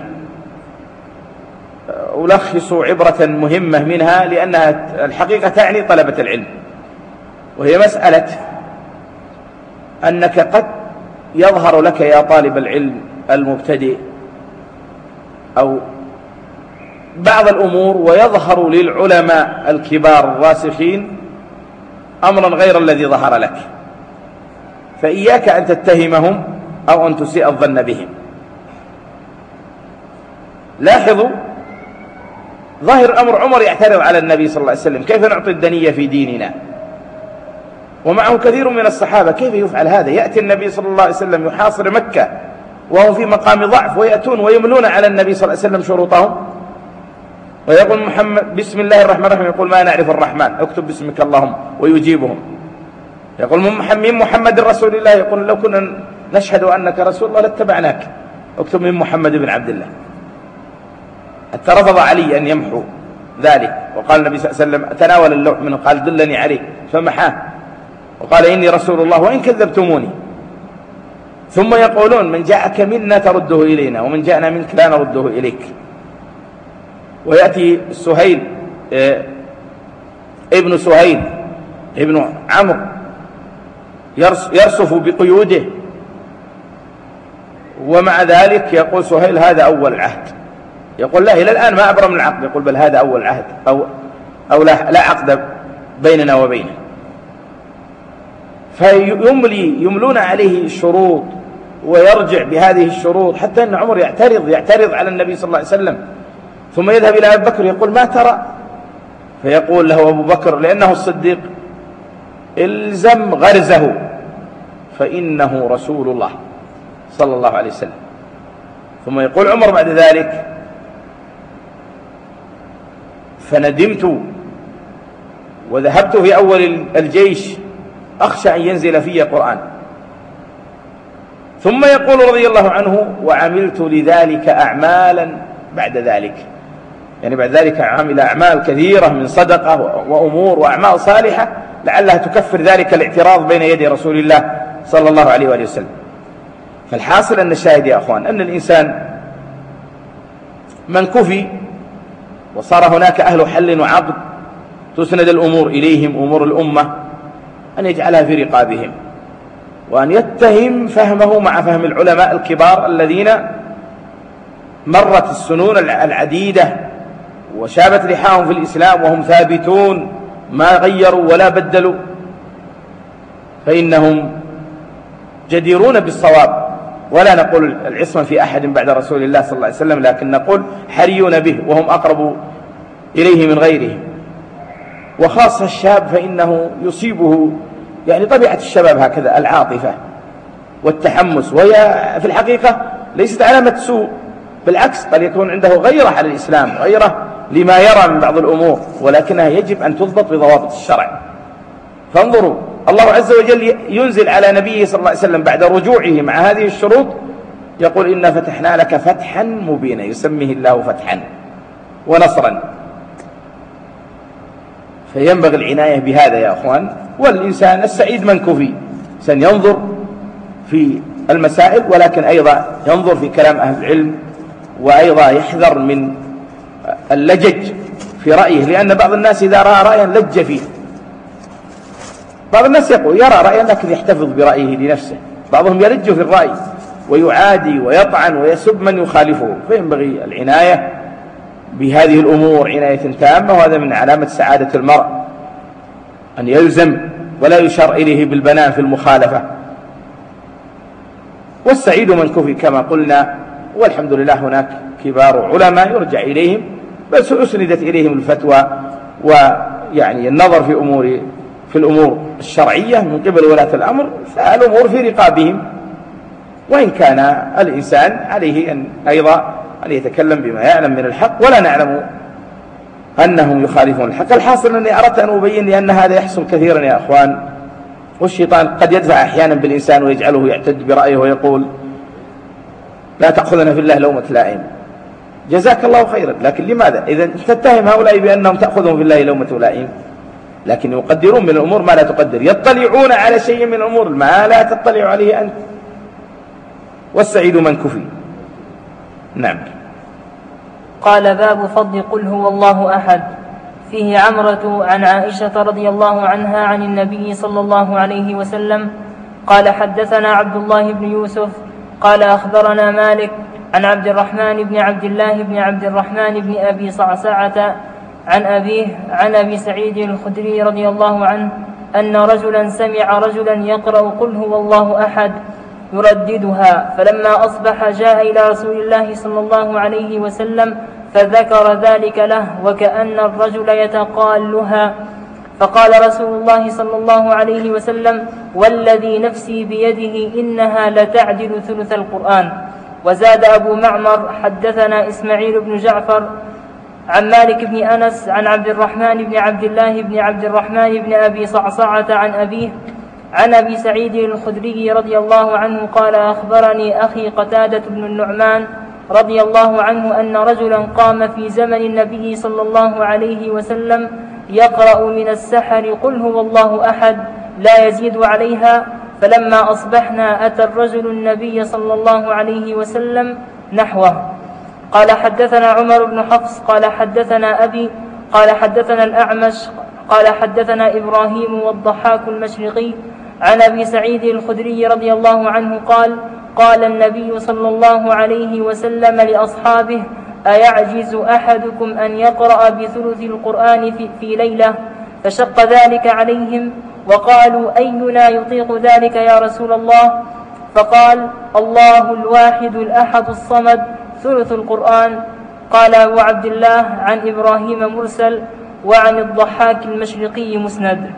ألخص عبرة مهمة منها لأنها الحقيقة تعني طلبة العلم وهي مسألة أنك قد يظهر لك يا طالب العلم المبتدئ أو بعض الأمور ويظهر للعلماء الكبار الراسخين أمرا غير الذي ظهر لك. فإياك أن تتهمهم أو أن تسيء الظن بهم. لاحظوا ظاهر أمر عمر يعترض على النبي صلى الله عليه وسلم. كيف نعطي الدنية في ديننا؟ ومعه كثير من الصحابة. كيف يفعل هذا؟ يأتي النبي صلى الله عليه وسلم يحاصر مكة وهو في مقام ضعف ويأتون ويملون على النبي صلى الله عليه وسلم شروطهم. ويقول محمد بسم الله الرحمن الرحيم. يقول ما نعرف الرحمن. اكتب باسمك اللهم ويجيبهم. يقول من محمد رسول الله. يقول لو كنا نشهد أنك رسول الله لاتبعناك. اكتب من محمد بن عبد الله. حتى رفض علي أن يمحو ذلك. وقال النبي صلى الله عليه وسلم تناول اللوح منه قال دلني عليه فمحاه. وقال إني رسول الله وإن كذبتموني. ثم يقولون من جاءك منا ترده إلينا ومن جاءنا منك لا نرده إليك. ويأتي سهيل آه، ابن سهيل ابن عمرو يرصف بقيوده. ومع ذلك يقول سهيل هذا أول عهد. يقول لا إلى الآن ما أبرم العقد. يقول بل هذا أول عهد أو, أو لا, لا عقد بيننا وبينه. فيملي يملون عليه الشروط ويرجع بهذه الشروط حتى أن عمر يعترض يعترض على النبي صلى الله عليه وسلم. ثم يذهب إلى أبي بكر يقول ما ترى؟ فيقول له أبو بكر لأنه الصديق الزم غرزه فإنه رسول الله صلى الله عليه وسلم. ثم يقول عمر بعد ذلك فندمت وذهبت في أول الجيش أخشى أن ينزل في قرآن. ثم يقول رضي الله عنه وعملت لذلك أعمالا بعد ذلك. يعني بعد ذلك عمل أعمال كثيرة من صدقة وأمور وأعمال صالحة لعلها تكفر ذلك الاعتراض بين يدي رسول الله صلى الله عليه وآله وسلم. فالحاصل أن الشاهد يا أخوان أن الإنسان من كفي وصار هناك أهل حل وعقد تسند الأمور إليهم أمور الأمة أن يجعلها في رقابهم. وأن يتهم فهمه مع فهم العلماء الكبار الذين مرت السنون العديدة وشابت لحاهم في الإسلام وهم ثابتون ما غيروا ولا بدلوا. فإنهم جديرون بالصواب. ولا نقول العصمة في أحد بعد رسول الله صلى الله عليه وسلم لكن نقول حريون به وهم أقرب إليه من غيرهم وخاصة الشاب فإنه يصيبه يعني طبيعة الشباب هكذا العاطفة والتحمس. وهي في الحقيقة ليست علامة سوء بالعكس قد يكون عنده غيرة على الإسلام غيرة لما يرى من بعض الأمور ولكنها يجب أن تضبط بضوابط الشرع. فانظروا الله عز وجل ينزل على نبيه صلى الله عليه وسلم بعد رجوعه مع هذه الشروط يقول إنا فتحنا لك فتحا مبينا. يسميه الله فتحا ونصرا. فينبغي العناية بهذا يا أخوان والإنسان السعيد من كفي سنينظر في المسائل ولكن أيضا ينظر في كلام أهل العلم وأيضا يحذر من اللجج في رأيه لأن بعض الناس إذا رأى رأيا لج فيه. بعض الناس يقول يرى رأيا لكن يحتفظ برأيه لنفسه. بعضهم يلج في الرأي ويعادي ويطعن ويسب من يخالفه. فينبغي العناية بهذه الأمور عناية تامة وهذا من علامة سعادة المرء. أن يلزم ولا يشار إليه بالبنان في المخالفة. والسعيد من كفي كما قلنا والحمد لله هناك كبار علماء يرجع إليهم. بس أسندت إليهم الفتوى ويعني النظر في أمور في الأمور الشرعية من قبل ولاة الأمر فالأمور في رقابهم. وإن كان الإنسان عليه أن أيضا أن يتكلم بما يعلم من الحق ولا نعلم أنهم يخالفون الحق. الحاصل أني أردت أن أبين لأن هذا يحصل كثيرا يا أخوان. والشيطان قد يدفع أحيانا بالإنسان ويجعله يعتد برأيه ويقول لا تأخذنا في الله لومة لائم. جزاك الله خيرا. لكن لماذا؟ إذا تتهم هؤلاء بأنهم تأخذهم في الله لومة لائم لكن يقدرون من الأمور ما لا تقدر. يطلعون على شيء من الأمور ما لا تطلع عليه أنت. والسعيد من كفي. نعم. قال باب فضل قل هو الله أحد. فيه عمرة عن عائشة رضي الله عنها عن النبي صلى الله عليه وسلم. قال حدثنا عبد الله بن يوسف. قال أخبرنا مالك. عن عبد الرحمن بن عبد الله بن عبد الرحمن بن أبي صعصعة عن أبيه عن أبي سعيد الخدري رضي الله عنه أن رجلا سمع رجلا يقرأ قل هو الله أحد يرددها فلما أصبح جاء إلى رسول الله صلى الله عليه وسلم فذكر ذلك له وكأن الرجل يتقالها فقال رسول الله صلى الله عليه وسلم والذي نفسي بيده إنها لتعدل ثلث القرآن وزاد أبو معمر حدثنا إسماعيل بن جعفر عن مالك بن أنس عن عبد الرحمن بن عبد الله بن عبد الرحمن بن أبي صعصعة عن أبيه عن أبي سعيد الخدري رضي الله عنه قال أخبرني أخي قتادة بن النعمان رضي الله عنه أن رجلا قام في زمن النبي صلى الله عليه وسلم يقرأ من السحر قل هو الله أحد لا يزيد عليها فلما أصبحنا أتى الرجل النبي صلى الله عليه وسلم نحوه. قال حدثنا عمر بن حفص قال حدثنا أبي قال حدثنا الأعمش قال حدثنا إبراهيم والضحاك المشرقي. عن أبي سعيد الخدري رضي الله عنه قال قال النبي صلى الله عليه وسلم لأصحابه أيعجز أحدكم أن يقرأ بثلث القرآن في, ليلة؟ فشق ذلك عليهم وقالوا أينا يطيق ذلك يا رسول الله؟ فقال الله الواحد الأحد الصمد ثلث القرآن. قال أبو عبد الله عن إبراهيم مرسل وعن الضحاك المشرقي مسند.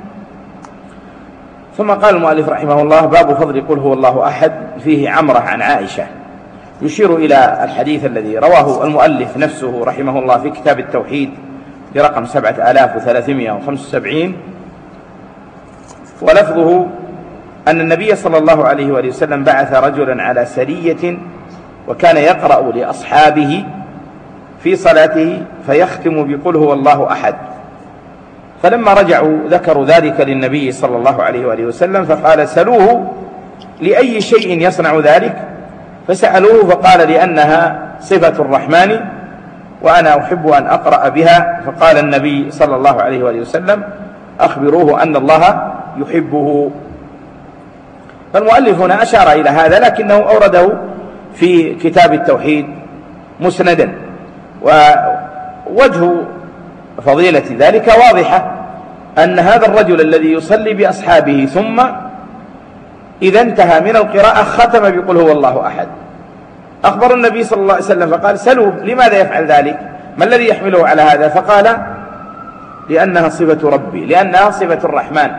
ثم قال المؤلف رحمه الله باب فضل قل هو الله أحد فيه عمرة عن عائشة. يشير إلى الحديث الذي رواه المؤلف نفسه رحمه الله في كتاب التوحيد برقم 7375 ولفظه أن النبي صلى الله عليه وآله وسلم بعث رجلا على سرية وكان يقرأ لأصحابه في صلاته فيختم بقل هو الله أحد. فلما رجعوا ذكروا ذلك للنبي صلى الله عليه وآله وسلم فقال سلوه لأي شيء يصنع ذلك؟ فسألوه فقال لأنها صفة الرحمن وأنا أحب أن أقرأ بها. فقال النبي صلى الله عليه وآله وسلم أخبروه أن الله يحبه. فالمؤلف هنا أشار إلى هذا لكنه أورده في كتاب التوحيد مسندا ووجه فضيلة ذلك واضحة أن هذا الرجل الذي يصلي بأصحابه ثم إذا انتهى من القراءة ختم بقل هو الله أحد. أخبر النبي صلى الله عليه وسلم فقال سلوا لماذا يفعل ذلك؟ ما الذي يحمله على هذا؟ فقال لأنها صفة ربي لأنها صفة الرحمن.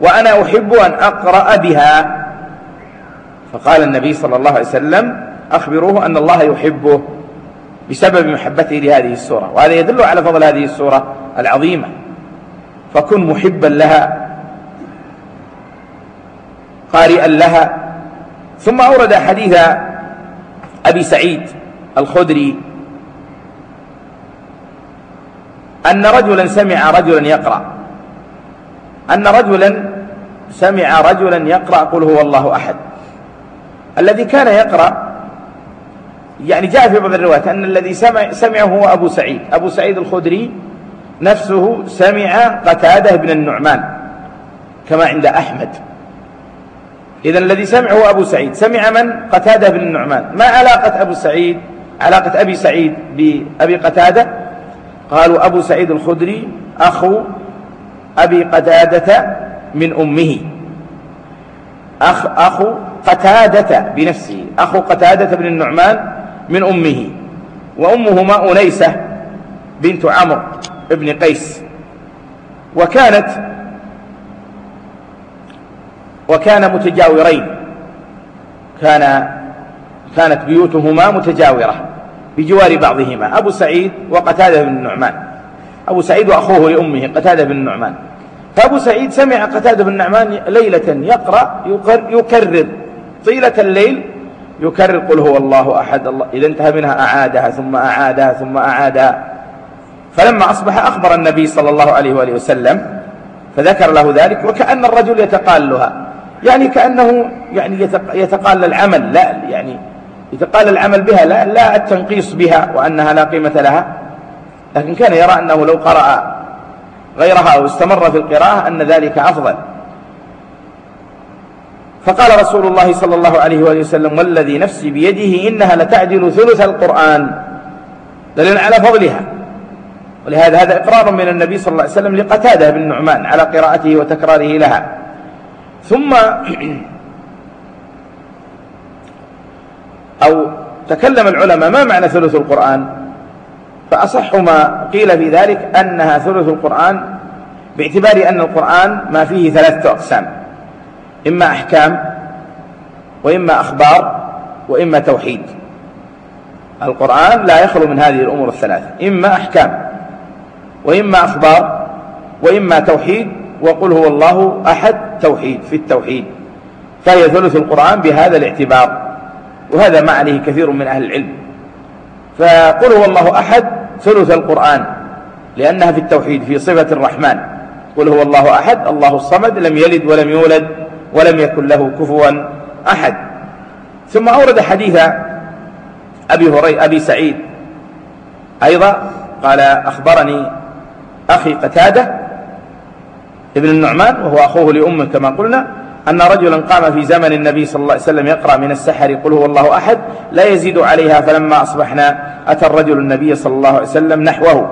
وأنا أحب أن أقرأ بها. فقال النبي صلى الله عليه وسلم أخبروه أن الله يحبه بسبب محبته لهذه السورة. وهذا يدل على فضل هذه السورة العظيمة. فكن محبا لها قارئا لها. ثم أورد حديث أبي سعيد الخدري أن رجلا سمع رجلا يقرأ. أن رجلا سمع رجلا يقرأ قل هو الله أحد. الذي كان يقرأ يعني جاء في بعض الروايات أن الذي سمع سمعه هو أبو سعيد. أبو سعيد الخدري نفسه سمع قتادة بن النعمان كما عند أحمد. إذا الذي سمعه أبو سعيد. سمع من؟ قتادة بن النعمان. ما علاقة أبو سعيد؟ علاقة أبي سعيد بأبي قتادة؟ قالوا أبو سعيد الخدري أخو أبي قتادة من أمه. أخ أخو قتادة بنفسه أخو قتادة بن النعمان من أمه. وأمهما أنيسة بنت عمرو بن قيس. وكانت وكان متجاورين. كان كانت بيوتهما متجاورة بجوار بعضهما أبو سعيد وقتادة بن النعمان. أبو سعيد وأخوه لأمه قتادة بن النعمان فأبو سعيد سمع قتادة بن النعمان ليلة يقرأ يكرر. طيلة الليل يكرر قل هو الله أحد الله. إذا انتهى منها أعادها ثم أعادها ثم أعادها. فلما أصبح أخبر النبي صلى الله عليه وآله وسلم فذكر له ذلك وكأن الرجل يتقالها يعني كأنه يعني يتقال العمل لا يعني يتقال العمل بها لا, لا التنقيص بها وأنها لا قيمة لها. لكن كان يرى أنه لو قرأ غيرها أو استمر في القراءة أن ذلك أفضل. فقال رسول الله صلى الله عليه وآله وسلم والذي نفسي بيده إنها لتعدل ثلث القرآن. دليل على فضلها. ولهذا هذا إقرار من النبي صلى الله عليه وسلم لقتادة بن نعمان على قراءته وتكراره لها. ثم أو تكلم العلماء ما معنى ثلث القرآن؟ فأصح ما قيل في ذلك أنها ثلث القرآن باعتبار أن القرآن ما فيه ثلاثة أقسام إما أحكام وإما أخبار وإما توحيد. القرآن لا يخلو من هذه الأمور الثلاثة إما أحكام وإما أخبار وإما توحيد وقل هو الله أحد توحيد في التوحيد. فهي ثلث القرآن بهذا الاعتبار وهذا ما عليه كثير من أهل العلم. فقل هو الله أحد ثلث القرآن لأنها في التوحيد في صفة الرحمن. قل هو الله أحد الله الصمد لم يلد ولم يولد ولم يكن له كفوا أحد. ثم أورد حديث أبي, هري أبي سعيد أيضا قال أخبرني أخي قتادة ابن النعمان وهو أخوه لأمه كما قلنا أن رجلا قام في زمن النبي صلى الله عليه وسلم يقرأ من السحر قل هو الله أحد لا يزيد عليها فلما أصبحنا أتى الرجل النبي صلى الله عليه وسلم نحوه.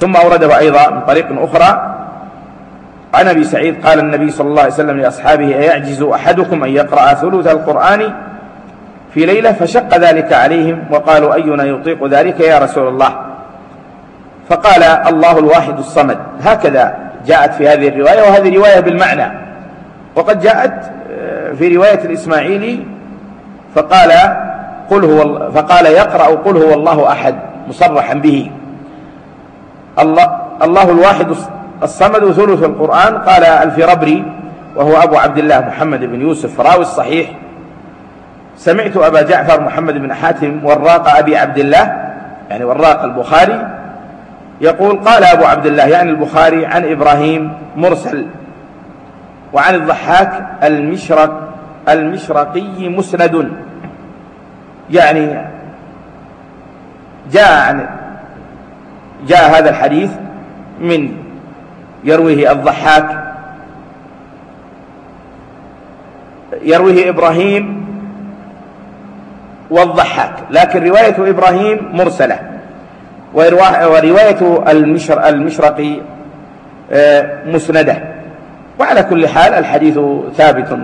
ثم أورده أيضا من طريق أخرى. عن أبي سعيد قال النبي صلى الله عليه وسلم لأصحابه أيعجز أحدكم أن يقرأ ثلث القرآن في ليلة؟ فشق ذلك عليهم وقالوا أينا يطيق ذلك يا رسول الله؟ فقال الله الواحد الصمد. هكذا جاءت في هذه الرواية وهذه رواية بالمعنى. وقد جاءت آه، في رواية الإسماعيلي فقال قل هو فقال يقرأ قل هو الله أحد مصرحا به. الله, الله الواحد الصمد ثلث القرآن قال الفربري وهو أبو عبد الله محمد بن يوسف راوي الصحيح. سمعت أبا جعفر محمد بن حاتم وراق أبي عبد الله يعني وراق البخاري يقول قال أبو عبد الله يعني البخاري عن إبراهيم مرسل وعن الضحاك المشرق المشرقي مسند. يعني جاء عن جاء هذا الحديث من يرويه الضحاك. يرويه إبراهيم والضحاك. لكن رواية إبراهيم مرسلة. ورواية المشر المشرقي آه، مسندة. وعلى كل حال الحديث ثابت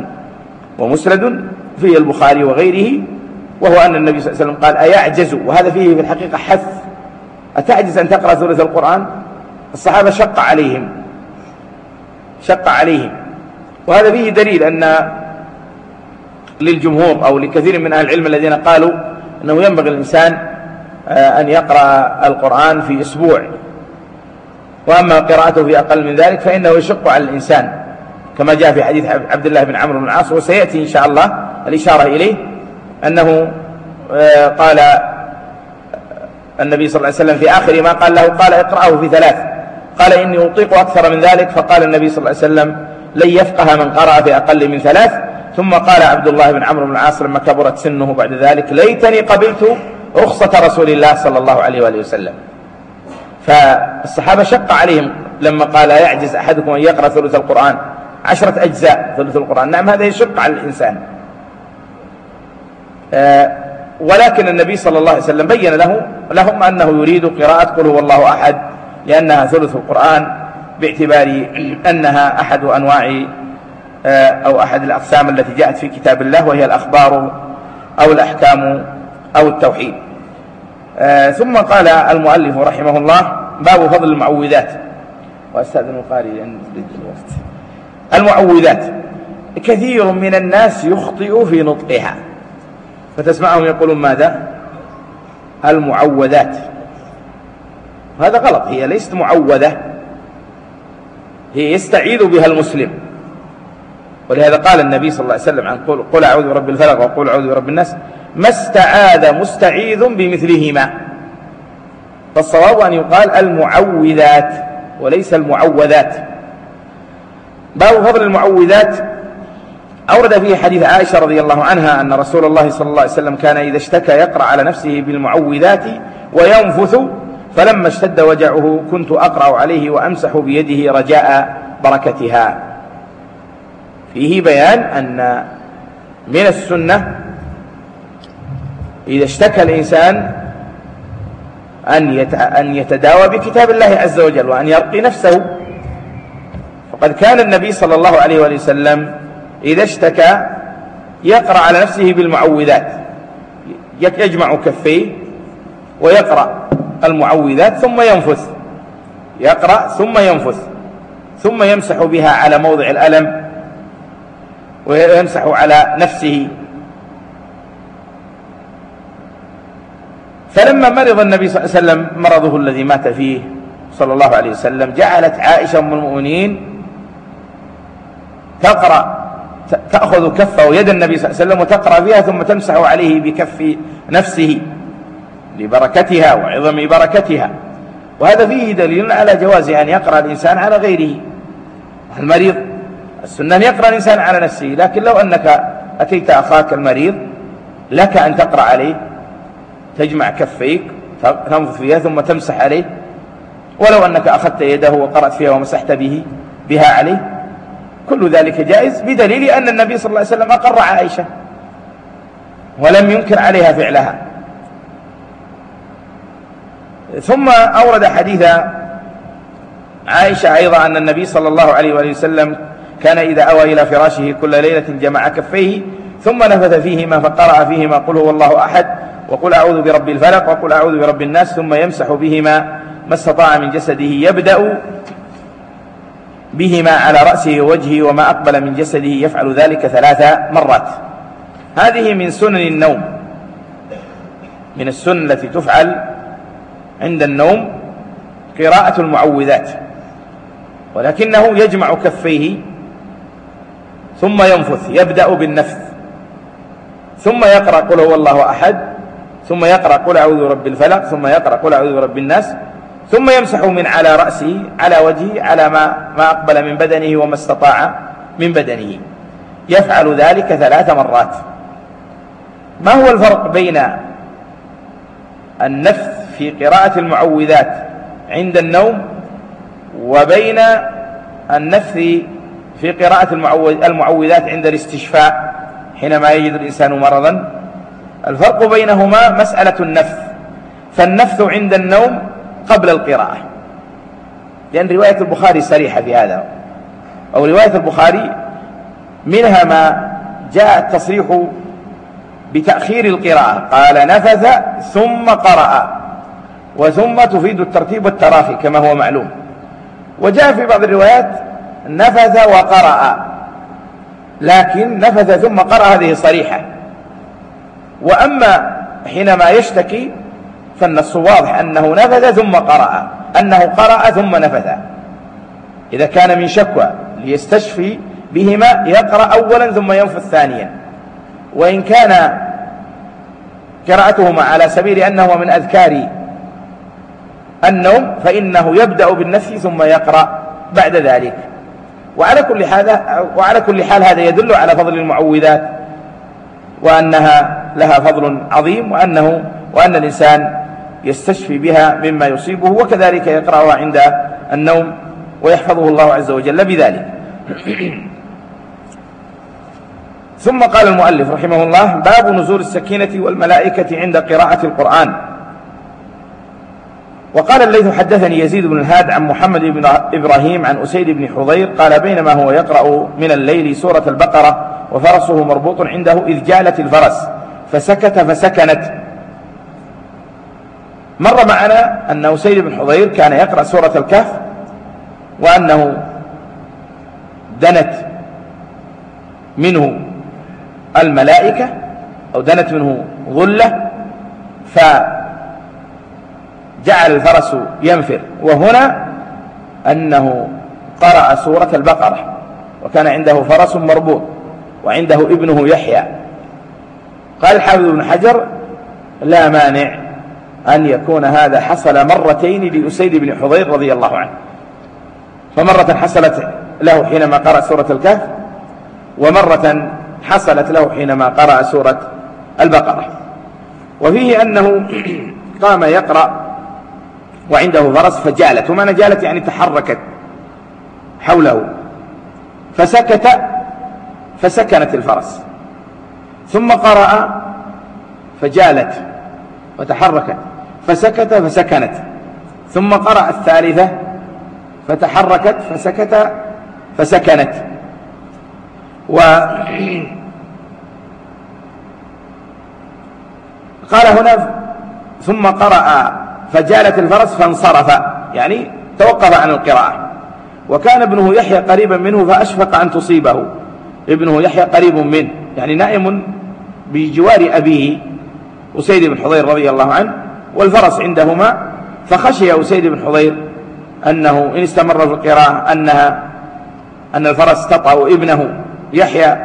ومسند في البخاري وغيره وهو أن النبي صلى الله عليه وسلم قال أيعجز؟ وهذا فيه في الحقيقة حث. أتعجز أن تقرأ ثلث القرآن؟ الصحابة شق عليهم. شق عليهم. وهذا فيه دليل أن للجمهور أو لكثير من أهل العلم الذين قالوا أنه ينبغي الإنسان آه، أن يقرأ القرآن في أسبوع. وأما قراءته في أقل من ذلك فإنه يشق على الإنسان. كما جاء في حديث عبد الله بن عمرو بن العاص وسيأتي إن شاء الله الإشارة إليه أنه آه، قال النبي صلى الله عليه وسلم في آخر ما قال له قال اقرأه في ثلاث. قال إني أطيق أكثر من ذلك. فقال النبي صلى الله عليه وسلم لن يفقه من قرأ في أقل من ثلاث. ثم قال عبد الله بن عمرو بن العاص لما كبرت سنه بعد ذلك ليتني قبلت رخصة رسول الله صلى الله عليه وآله وسلم. فالصحابة شق عليهم لما قال يعجز أحدكم أن يقرأ ثلث القرآن. عشرة أجزاء ثلث القرآن. نعم هذا يشق على الإنسان. آه، ولكن النبي صلى الله عليه وسلم بين له لهم أنه يريد قراءة قل هو الله أحد لأنها ثلث القرآن باعتبار أنها أحد أنواع آه، أو أحد الأقسام التي جاءت في كتاب الله وهي الأخبار أو الأحكام أو التوحيد. آه، ثم قال المؤلف رحمه الله باب فضل المعوذات. وأستأذن القارئ لأن الوقت. المعوذات. كثير من الناس يخطئ في نطقها. فتسمعهم يقولون ماذا؟ المعوذات. هذا غلط. هي ليست معوذة. هي يستعيذ بها المسلم. ولهذا قال النبي صلى الله عليه وسلم عن قل, قل أعوذ برب الفلق وقل أعوذ برب الناس ما استعاذ مستعيذ بمثلهما. فالصواب أن يقال المعوذات وليس المعوذات. باب فضل المعوذات. أورد فيه حديث عائشة رضي الله عنها أن رسول الله صلى الله عليه وسلم كان إذا اشتكى يقرأ على نفسه بالمعوذات وينفث فلما اشتد وجعه كنت أقرأ عليه وأمسح بيده رجاء بركتها. فيه بيان أن من السنة إذا اشتكى الإنسان أن يتداوى بكتاب الله عز وجل وأن يرقي نفسه فقد كان النبي صلى الله عليه وآله وسلم إذا اشتكى يقرأ على نفسه بالمعوذات. يجمع كفيه ويقرأ المعوذات ثم ينفث. يقرأ ثم ينفث. ثم يمسح بها على موضع الألم ويمسح على نفسه. فلما مرض النبي صلى الله عليه وسلم مرضه الذي مات فيه صلى الله عليه وسلم جعلت عائشة أم المؤمنين تقرأ تأخذ كفه ويد النبي صلى الله عليه وسلم وتقرأ بها ثم تمسح عليه بكف نفسه لبركتها وعظم بركتها. وهذا فيه دليل على جواز أن يقرأ الإنسان على غيره. المريض السنة أن يقرأ الإنسان على نفسه لكن لو أنك أتيت أخاك المريض لك أن تقرأ عليه تجمع كفيك تنفث فيها ثم تمسح عليه. ولو أنك أخذت يده وقرأت فيها ومسحت به بها عليه كل ذلك جائز بدليل أن النبي صلى الله عليه وسلم أقر عائشة ولم ينكر عليها فعلها. ثم أورد حديث عائشة أيضا أن النبي صلى الله عليه وآله وسلم كان إذا أوى إلى فراشه كل ليلة جمع كفيه ثم نفث فيهما فقرأ فيهما قل هو الله أحد وقل أعوذ برب الفلق وقل أعوذ برب الناس ثم يمسح بهما ما استطاع من جسده يبدأ بهما على رأسه ووجهه وما أقبل من جسده يفعل ذلك ثلاث مرات. هذه من سنن النوم. من السنن التي تفعل عند النوم قراءة المعوذات. ولكنه يجمع كفيه ثم ينفث يبدأ بالنفث ثم يقرأ قل هو الله أحد ثم يقرأ قل أعوذ برب الفلق ثم يقرأ قل أعوذ برب الناس ثم يمسح من على رأسه على وجهه على ما, ما أقبل من بدنه وما استطاع من بدنه. يفعل ذلك ثلاث مرات. ما هو الفرق بين النفث في قراءة المعوذات عند النوم وبين النفث في قراءة المعوذات عند الاستشفاء حينما يجد الإنسان مرضا؟ الفرق بينهما مسألة النفث. فالنفث عند النوم قبل القراءة. لأن رواية البخاري صريحة في هذا. أو رواية البخاري منها ما جاء التصريح بتأخير القراءة. قال نفث ثم قرأ. وثم تفيد الترتيب والتراخي كما هو معلوم. وجاء في بعض الروايات نفث وقرأ. لكن نفث ثم قرأ هذه صريحة. وأما حينما يشتكي فالنص واضح أنه نفث ثم قرأ أنه قرأ ثم نفث إذا كان من شكوى ليستشفي بهما يقرأ أولا ثم ينفث ثانيا. وإن كان قراءتهما على سبيل أنه من أذكار النوم فإنه يبدأ بالنفي ثم يقرأ بعد ذلك. وعلى كل حال وعلى كل حال هذا يدل على فضل المعوذات وأنها لها فضل عظيم وأنه وأن الإنسان يستشفي بها مما يصيبه وكذلك يقرأها عند النوم ويحفظه الله عز وجل بذلك. ثم قال المؤلف رحمه الله باب نزول السكينة والملائكة عند قراءة القرآن. وقال الليث حدثني يزيد بن الهاد عن محمد بن إبراهيم عن أسيد بن حضير قال بينما هو يقرأ من الليل سورة البقرة وفرسه مربوط عنده إذ جالت الفرس فسكت فسكنت. مر معنا أن أسيد بن حضير كان يقرأ سورة الكهف وأنه دنت منه الملائكة أو دنت منه ظلة فجعل الفرس ينفر وهنا أنه قرأ سورة البقرة وكان عنده فرس مربوط وعنده ابنه يحيى. قال الحافظ بن حجر لا مانع أن يكون هذا حصل مرتين لأسيد بن حضير رضي الله عنه. فمرة حصلت له حينما قرأ سورة الكهف ومرة حصلت له حينما قرأ سورة البقرة. وفيه أنه قام يقرأ وعنده فرس فجالت ومعنى جالت يعني تحركت حوله. فسكت فسكنت الفرس. ثم قرأ فجالت وتحركت. فسكت فسكنت. ثم قرأ الثالثة فتحركت فسكت فسكنت. و قال هنا ثم قرأ فجالت الفرس فانصرف يعني توقف عن القراءة. وكان ابنه يحيى قريبا منه فأشفق أن تصيبه. ابنه يحيى قريب منه يعني نائم بجوار أبيه أسيد بن حضير رضي الله عنه. والفرس عندهما فخشي أسيد بن حضير أنه إن استمر في القراءة أنها أن الفرس تطأ ابنه يحيى.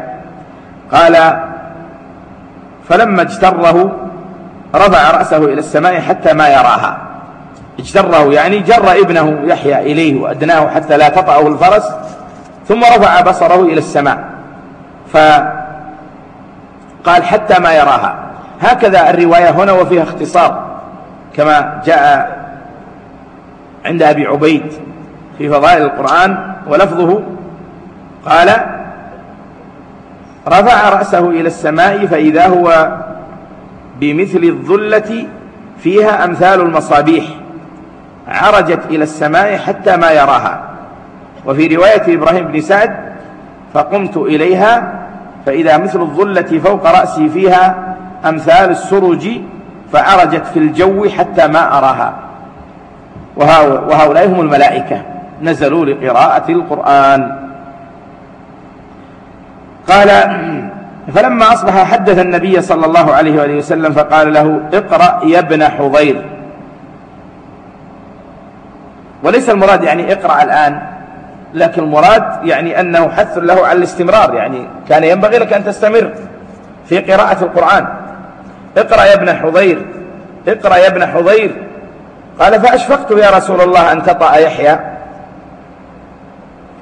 قال فلما اجتره رفع رأسه إلى السماء حتى ما يراها. اجتره يعني جر ابنه يحيى إليه وأدناه حتى لا تطأه الفرس ثم رفع بصره إلى السماء. فقال حتى ما يراها. هكذا الرواية هنا وفيها اختصار. كما جاء عند أبي عبيد في فضائل القرآن ولفظه قال رفع رأسه إلى السماء فإذا هو بمثل الظلة فيها أمثال المصابيح عرجت إلى السماء حتى ما يراها. وفي رواية إبراهيم بن سعد فقمت إليها فإذا مثل الظلة فوق رأسي فيها أمثال السرج فعرجت في الجو حتى ما أراها. وهؤلاء هم الملائكة. نزلوا لقراءة القرآن. قال فلما أصبح حدث النبي صلى الله عليه وآله وسلم فقال له اقرأ يا ابن حضير. وليس المراد يعني اقرأ الآن لكن المراد يعني أنه حث له على الاستمرار. يعني كان ينبغي لك أن تستمر في قراءة القرآن. اقرأ يا ابن حضير اقرأ يا ابن حضير. قال فأشفقت يا رسول الله أن تطأ يحيى.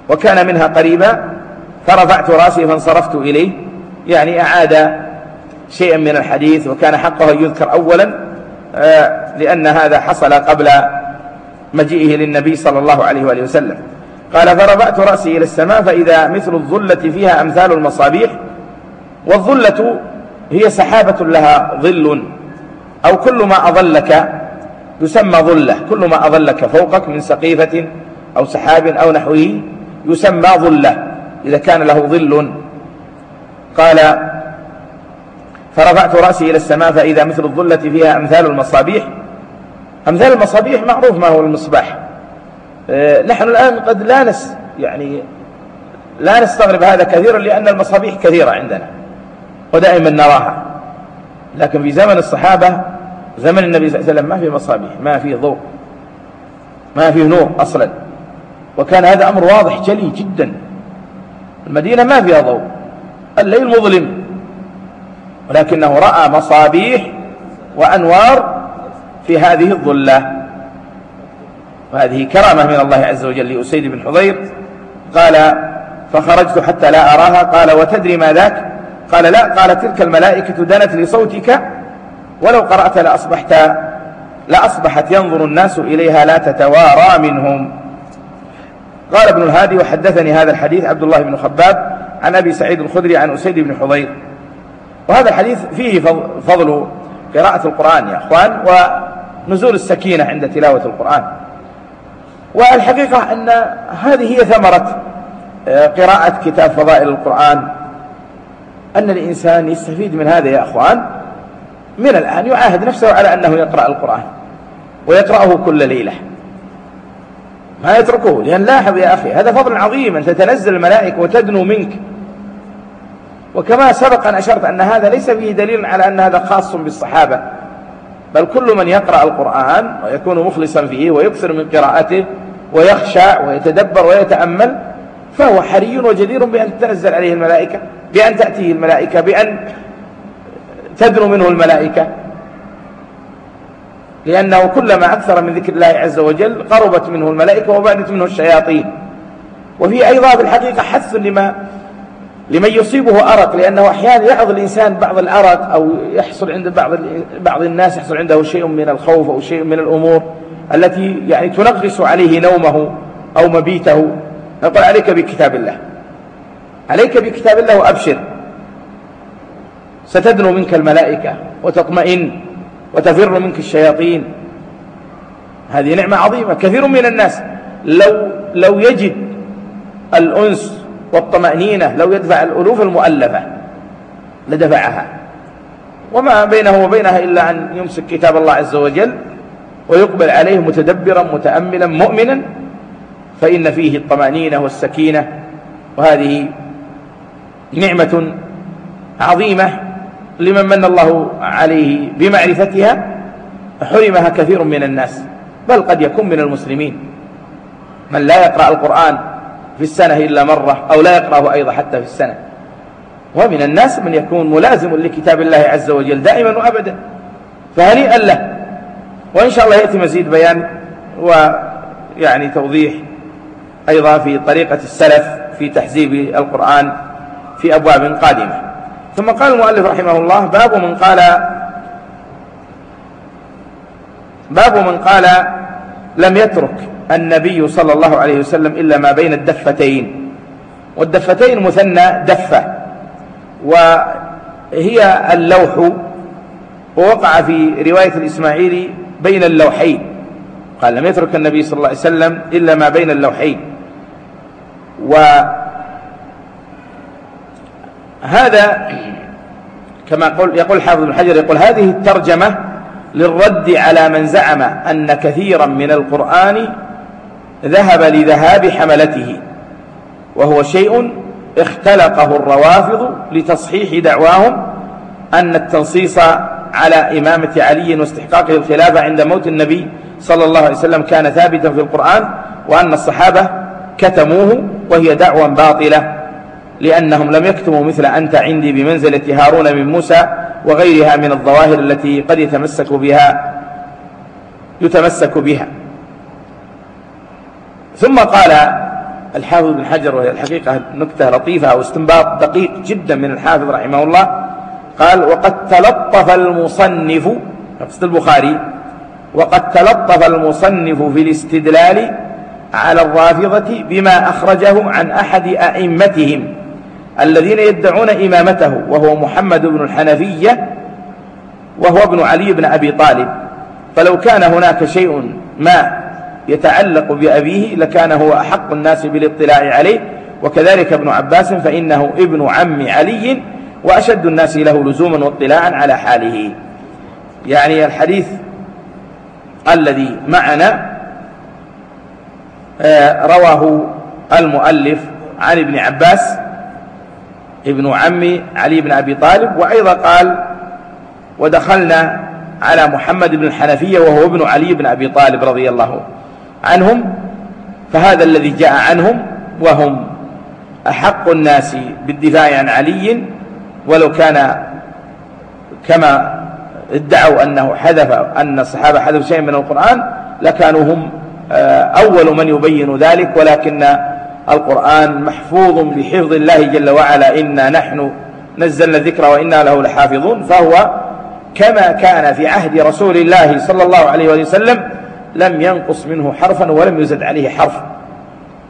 وكان منها قريبا فرفعت رأسي فانصرفت إليه. يعني أعاد شيئا من الحديث وكان حقه يذكر أولا آه، لأن هذا حصل قبل مجيئه للنبي صلى الله عليه وآله وسلم. قال فرفعت رأسي إلى السماء فإذا مثل الظلة فيها أمثال المصابيح والظلة هي سحابة لها ظل أو كل ما أظلك يسمى ظلة كل ما أظلك فوقك من سقيفة أو سحاب أو نحوه يسمى ظلة إذا كان له ظل. قال فرفعت رأسي إلى السماء فإذا مثل الظلة فيها أمثال المصابيح. أمثال المصابيح معروف ما هو المصباح. آه، نحن الآن قد لا نس يعني لا نستغرب هذا كثيرا لأن المصابيح كثيرة عندنا. ودائما نراها. لكن في زمن الصحابة زمن النبي صلى الله عليه وسلم ما في مصابيح ما في ضوء ما في نور أصلا. وكان هذا أمر واضح جلي جدا. المدينة ما فيها ضوء الليل مظلم. ولكنه رأى مصابيح وأنوار في هذه الظلة. وهذه كرامة من الله عز وجل لأسيد بن حضير. قال فخرجت حتى لا أراها. قال وتدري ما ذاك؟ قال لا قال تلك الملائكة دنت لصوتك ولو قرأت لأصبحت لأصبحت ينظر الناس إليها لا تتوارى منهم. قال ابن الهادي وحدثني هذا الحديث عبد الله بن خباب عن أبي سعيد الخدري عن أسيد بن حضير. وهذا الحديث فيه فضل قراءة القرآن يا أخوان ونزول السكينة عند تلاوة القرآن. والحقيقة أن هذه هي ثمرة آه، قراءة كتاب فضائل القرآن. أن الإنسان يستفيد من هذا يا أخوان من الآن يعاهد نفسه على أنه يقرأ القرآن ويقرأه كل ليلة. ما يتركه لأن لاحظ يا أخي هذا فضل عظيم أن تتنزل الملائكة وتدنو منك. وكما سبق أن أشرت أن هذا ليس فيه دليل على أن هذا خاص بالصحابة بل كل من يقرأ القرآن ويكون مخلصا فيه ويكثر من قراءته ويخشع ويتدبر ويتأمل فهو حري وجدير بأن تتنزل عليه الملائكة بأن تأتيه الملائكة بأن تدنو منه الملائكة. لأنه كلما أكثر من ذكر الله عز وجل قربت منه الملائكة وبعدت منه الشياطين. وفي أيضا بالحقيقة حث لما لمن يصيبه أرق لأنه أحيانا يعظ الإنسان بعض الأرق أو يحصل عند بعض بعض الناس يحصل عنده شيء من الخوف أو شيء من الأمور التي يعني تنغص عليه نومه أو مبيته. نقول عليك بكتاب الله. عليك بكتاب الله وأبشر. ستدنو منك الملائكة وتطمئن وتفر منك الشياطين. هذه نعمة عظيمة. كثير من الناس لو لو يجد الأنس والطمأنينة لو يدفع الألوف المؤلفة لدفعها. وما بينه وبينها إلا أن يمسك كتاب الله عز وجل ويقبل عليه متدبرا متأملا مؤمنا. فإن فيه الطمأنينة والسكينة وهذه نعمة عظيمة لمن من الله عليه بمعرفتها حرمها كثير من الناس بل قد يكون من المسلمين. من لا يقرأ القرآن في السنة إلا مرة أو لا يقرأه أيضا حتى في السنة. ومن الناس من يكون ملازم لكتاب الله عز وجل دائما وأبدا. فهنيئا له. وإن شاء الله يأتي مزيد بيان ويعني توضيح أيضا في طريقة السلف في تحزيب القرآن في أبواب قادمة. ثم قال المؤلف رحمه الله باب من قال باب من قال لم يترك النبي صلى الله عليه وسلم إلا ما بين الدفتين. والدفتين مثنى دفة وهي اللوح ووقع في رواية الإسماعيلي بين اللوحين. قال لم يترك النبي صلى الله عليه وسلم إلا ما بين اللوحين. وهذا كما يقول, يقول حافظ بن حجر يقول هذه الترجمة للرد على من زعم أن كثيرا من القرآن ذهب لذهاب حملته وهو شيء اختلقه الروافض لتصحيح دعواهم أن التنصيص على إمامة علي واستحقاقه الخلافة عند موت النبي صلى الله عليه وسلم كان ثابتا في القرآن وأن الصحابة كتموه وهي دعوة باطلة لأنهم لم يكتموا مثل أنت عندي بمنزلة هارون من موسى وغيرها من الظواهر التي قد يتمسك بها يتمسك بها. ثم قال الحافظ بن حجر وهي الحقيقة نكتة لطيفة أو استنباط دقيق جدا من الحافظ رحمه الله قال وقد تلطف المصنف قصد البخاري وقد تلطف المصنف في الاستدلال على الرافضة بما أخرجه عن أحد أئمتهم الذين يدعون إمامته وهو محمد بن الحنفية وهو ابن علي بن أبي طالب. فلو كان هناك شيء ما يتعلق بأبيه لكان هو أحق الناس بالاطلاع عليه. وكذلك ابن عباس فإنه ابن عم علي وأشد الناس له لزوما واطلاعا على حاله. يعني الحديث الذي معنا رواه المؤلف عن ابن عباس ابن عم علي بن أبي طالب وأيضا قال ودخلنا على محمد بن الحنفية وهو ابن علي بن أبي طالب رضي الله عنهم فهذا الذي جاء عنهم وهم أحق الناس بالدفاع عن علي ولو كان كما ادعوا أنه حذف أن الصحابة حذفوا شيء من القرآن لكانوا هم أول من يبين ذلك ولكن القرآن محفوظ بحفظ الله جل وعلا إنا نحن نزلنا الذكر وإنا له لحافظون. فهو كما كان في عهد رسول الله صلى الله عليه وسلم لم ينقص منه حرفا ولم يزد عليه حرف.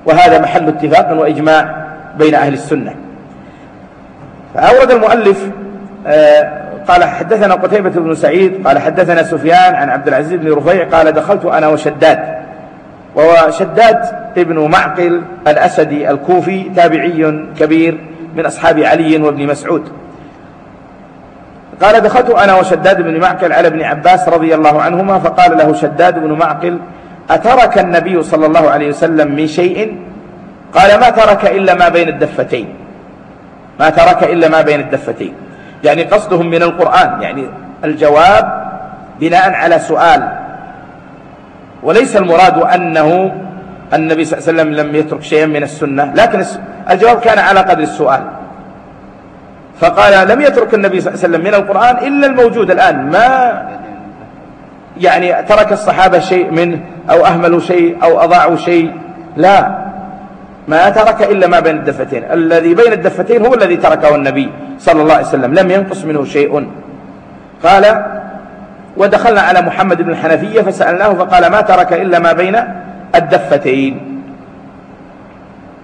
وهذا محل اتفاق وإجماع بين أهل السنة. فأورد المؤلف آه، قال حدثنا قتيبة بن سعيد قال حدثنا سفيان عن عبد العزيز بن رفيع قال دخلت أنا وشداد. وهو شداد ابن معقل الأسدي الكوفي تابعي كبير من أصحاب علي وابن مسعود. قال دخلت أنا وشداد بن معقل على ابن عباس رضي الله عنهما فقال له شداد بن معقل أترك النبي صلى الله عليه وسلم من شيء؟ قال ما ترك إلا ما بين الدفتين. ما ترك إلا ما بين الدفتين. يعني قصدهم من القرآن يعني الجواب بناء على سؤال وليس المراد أنه النبي صلى الله عليه وسلم لم يترك شيئا من السنة لكن الجواب كان على قدر السؤال. فقال لم يترك النبي صلى الله عليه وسلم من القرآن إلا الموجود الآن. ما يعني ترك الصحابة شيء منه أو أهملوا شيء أو أضاعوا شيء؟ لا. ما ترك إلا ما بين الدفتين. الذي بين الدفتين هو الذي تركه النبي صلى الله عليه وسلم. لم ينقص منه شيء. قال ودخلنا على محمد بن الحنفية فسألناه فقال ما ترك إلا ما بين الدفتين.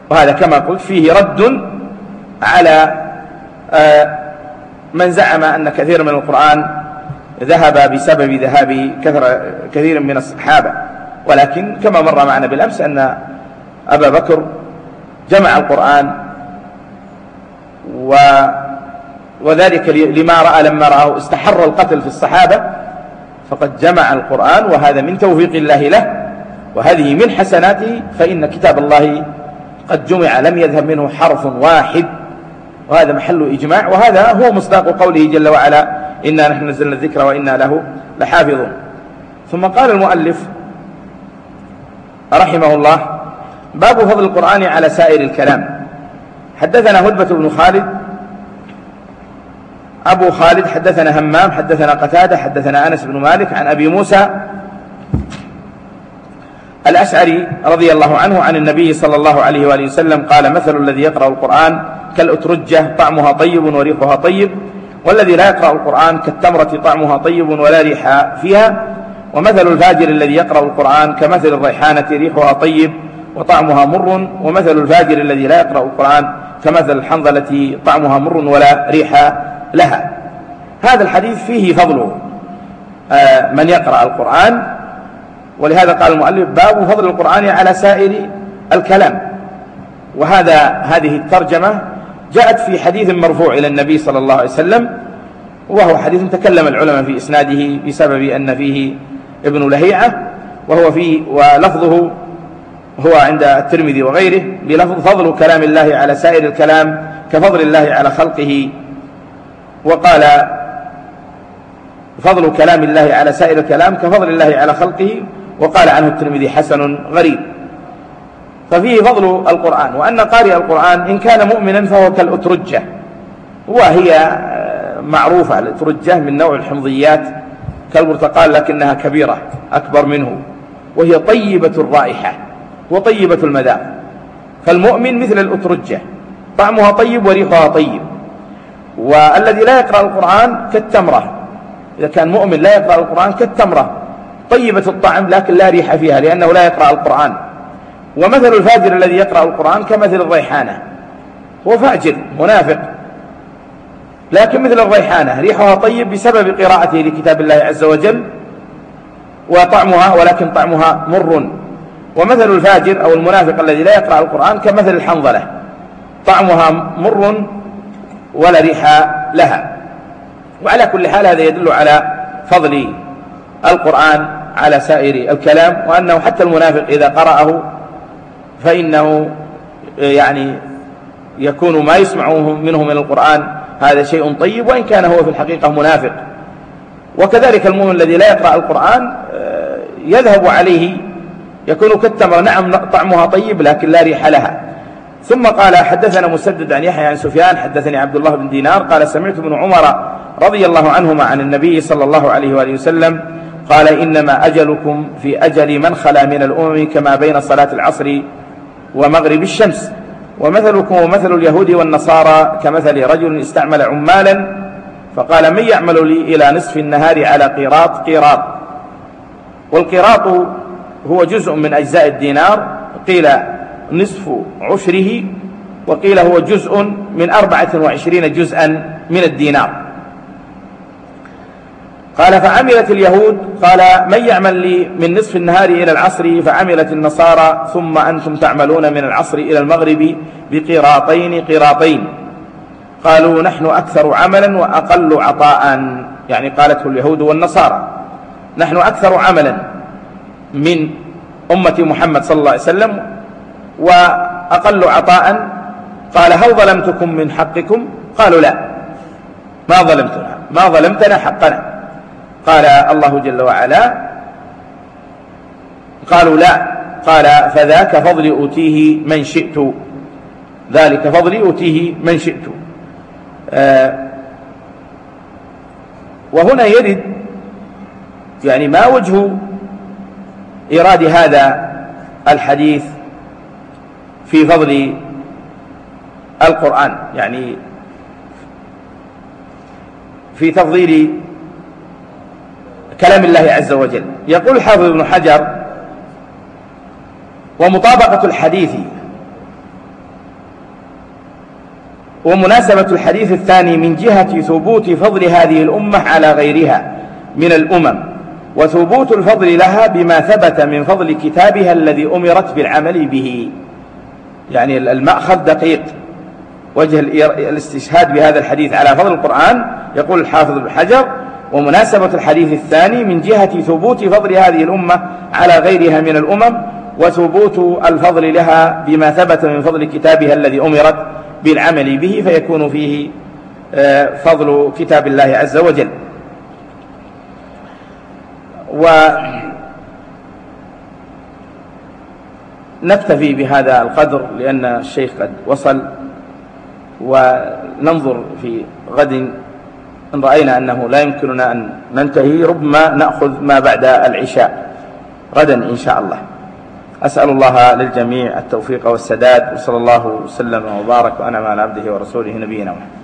وهذا كما قلت فيه رد على آه، من زعم أن كثير من القرآن ذهب بسبب ذهاب كثير من الصحابة. ولكن كما مر معنا بالأمس أن أبا بكر جمع القرآن و وذلك لما رأى لما رأى استحر القتل في الصحابة فقد جمع القرآن وهذا من توفيق الله له. وهذه من حسناته فإن كتاب الله قد جمع لم يذهب منه حرف واحد. وهذا محل إجماع وهذا هو مصداق قوله جل وعلا إنا نحن نزلنا الذكر وإنا له لحافظون. ثم قال المؤلف رحمه الله باب فضل القرآن على سائر الكلام. حدثنا هدبة بن خالد أبو خالد حدثنا همام حدثنا قتادة حدثنا أنس بن مالك عن أبي موسى الأشعري رضي الله عنه عن النبي صلى الله عليه وآله وسلم قال مثل الذي يقرأ القرآن كالأترجة طعمها طيب وريحها طيب والذي لا يقرأ القرآن كالتمرة طعمها طيب ولا ريح فيها ومثل الفاجر الذي يقرأ القرآن كمثل الريحانة ريحها طيب وطعمها مر ومثل الفاجر الذي لا يقرأ القرآن كمثل الحنظلة طعمها مر ولا ريح لها. هذا الحديث فيه فضل آه، من يقرأ القرآن ولهذا قال المؤلف باب فضل القرآن على سائر الكلام. وهذا هذه الترجمة جاءت في حديث مرفوع إلى النبي صلى الله عليه وسلم وهو حديث تكلم العلماء في إسناده بسبب أن فيه ابن لهيعة وهو فيه ولفظه هو عند الترمذي وغيره بلفظ فضل كلام الله على سائر الكلام كفضل الله على خلقه وقال فضل كلام الله على سائر الكلام كفضل الله على خلقه وقال عنه الترمذي حسن غريب. ففيه فضل القرآن وأن قارئ القرآن إن كان مؤمنا فهو كالأترجة وهي آه، معروفة الأترجة من نوع الحمضيات كالبرتقال لكنها كبيرة أكبر منه وهي طيبة الرائحة وطيبة المذاق. فالمؤمن مثل الأترجة طعمها طيب وريحها طيب. والذي لا يقرأ القرآن كالتمرة. إذا كان مؤمن لا يقرأ القرآن كالتمرة. طيبة الطعم لكن لا ريح فيها لأنه لا يقرأ القرآن. ومثل الفاجر الذي يقرأ القرآن كمثل الريحانة. هو فاجر منافق. لكن مثل الريحانة ريحها طيب بسبب قراءته لكتاب الله عز وجل وطعمها ولكن طعمها مر. ومثل الفاجر أو المنافق الذي لا يقرأ القرآن كمثل الحنظلة. طعمها مر ولا ريح لها. وعلى كل حال هذا يدل على فضل القرآن على سائر الكلام وأنه حتى المنافق إذا قرأه فإنه يعني يكون ما يسمعه منه من القرآن هذا شيء طيب وإن كان هو في الحقيقة منافق. وكذلك المؤمن الذي لا يقرأ القرآن آه، يذهب عليه يكون كالتمر نعم طعمها طيب لكن لا ريح لها. ثم قال حدثنا مسدد عن يحيى عن سفيان حدثني عبد الله بن دينار قال سمعت ابن عمر رضي الله عنهما عن النبي صلى الله عليه وآله وسلم قال إنما أجلكم في أجل من خلا من الأمم كما بين صلاة العصر ومغرب الشمس. ومثلكم ومثل اليهود والنصارى كمثل رجل استعمل عمالا فقال من يعمل لي إلى نصف النهار على قيراط؟ قيراط. والقيراط هو جزء من أجزاء الدينار. قيل نصف عشره وقيل هو جزء من أربعة وعشرين جزءا من الدينار. قال فعملت اليهود قال من يعمل لي من نصف النهار إلى العصر؟ فعملت النصارى ثم أنتم تعملون من العصر إلى المغرب بقراطين قراطين. قالوا نحن أكثر عملا وأقل عطاء يعني قالته اليهود والنصارى. نحن أكثر عملا من أمة محمد صلى الله عليه وسلم وأقل عطاء؟ قال هل ظلمتكم من حقكم؟ قالوا لا. ما ظلمتنا ما ظلمتنا حقنا. قال الله جل وعلا قالوا لا. قال فذاك فضل أوتيه من شئت. ذلك فضل أوتيه من شئت. آه وهنا يرد يعني ما وجه إيراد هذا الحديث في فضل القرآن يعني في تفضيل كلام الله عز وجل. يقول الحافظ ابن حجر ومطابقة الحديث ومناسبة الحديث الثاني من جهة ثبوت فضل هذه الأمة على غيرها من الأمم وثبوت الفضل لها بما ثبت من فضل كتابها الذي أمرت بالعمل به. يعني المأخذ دقيق. وجه الاستشهاد بهذا الحديث على فضل القرآن يقول الحافظ ابن حجر ومناسبة الحديث الثاني من جهة ثبوت فضل هذه الأمة على غيرها من الأمم وثبوت الفضل لها بما ثبت من فضل كتابها الذي أمرت بالعمل به فيكون فيه آه، فضل كتاب الله عز وجل. ونكتفي بهذا القدر لأن الشيخ قد وصل وننظر في غد إن رأينا أنه لا يمكننا أن ننتهي ربما نأخذ ما بعد العشاء غدا إن شاء الله. أسأل الله للجميع التوفيق والسداد وصلى الله وسلم وبارك وأنعم على عبده ورسوله نبينا محمد.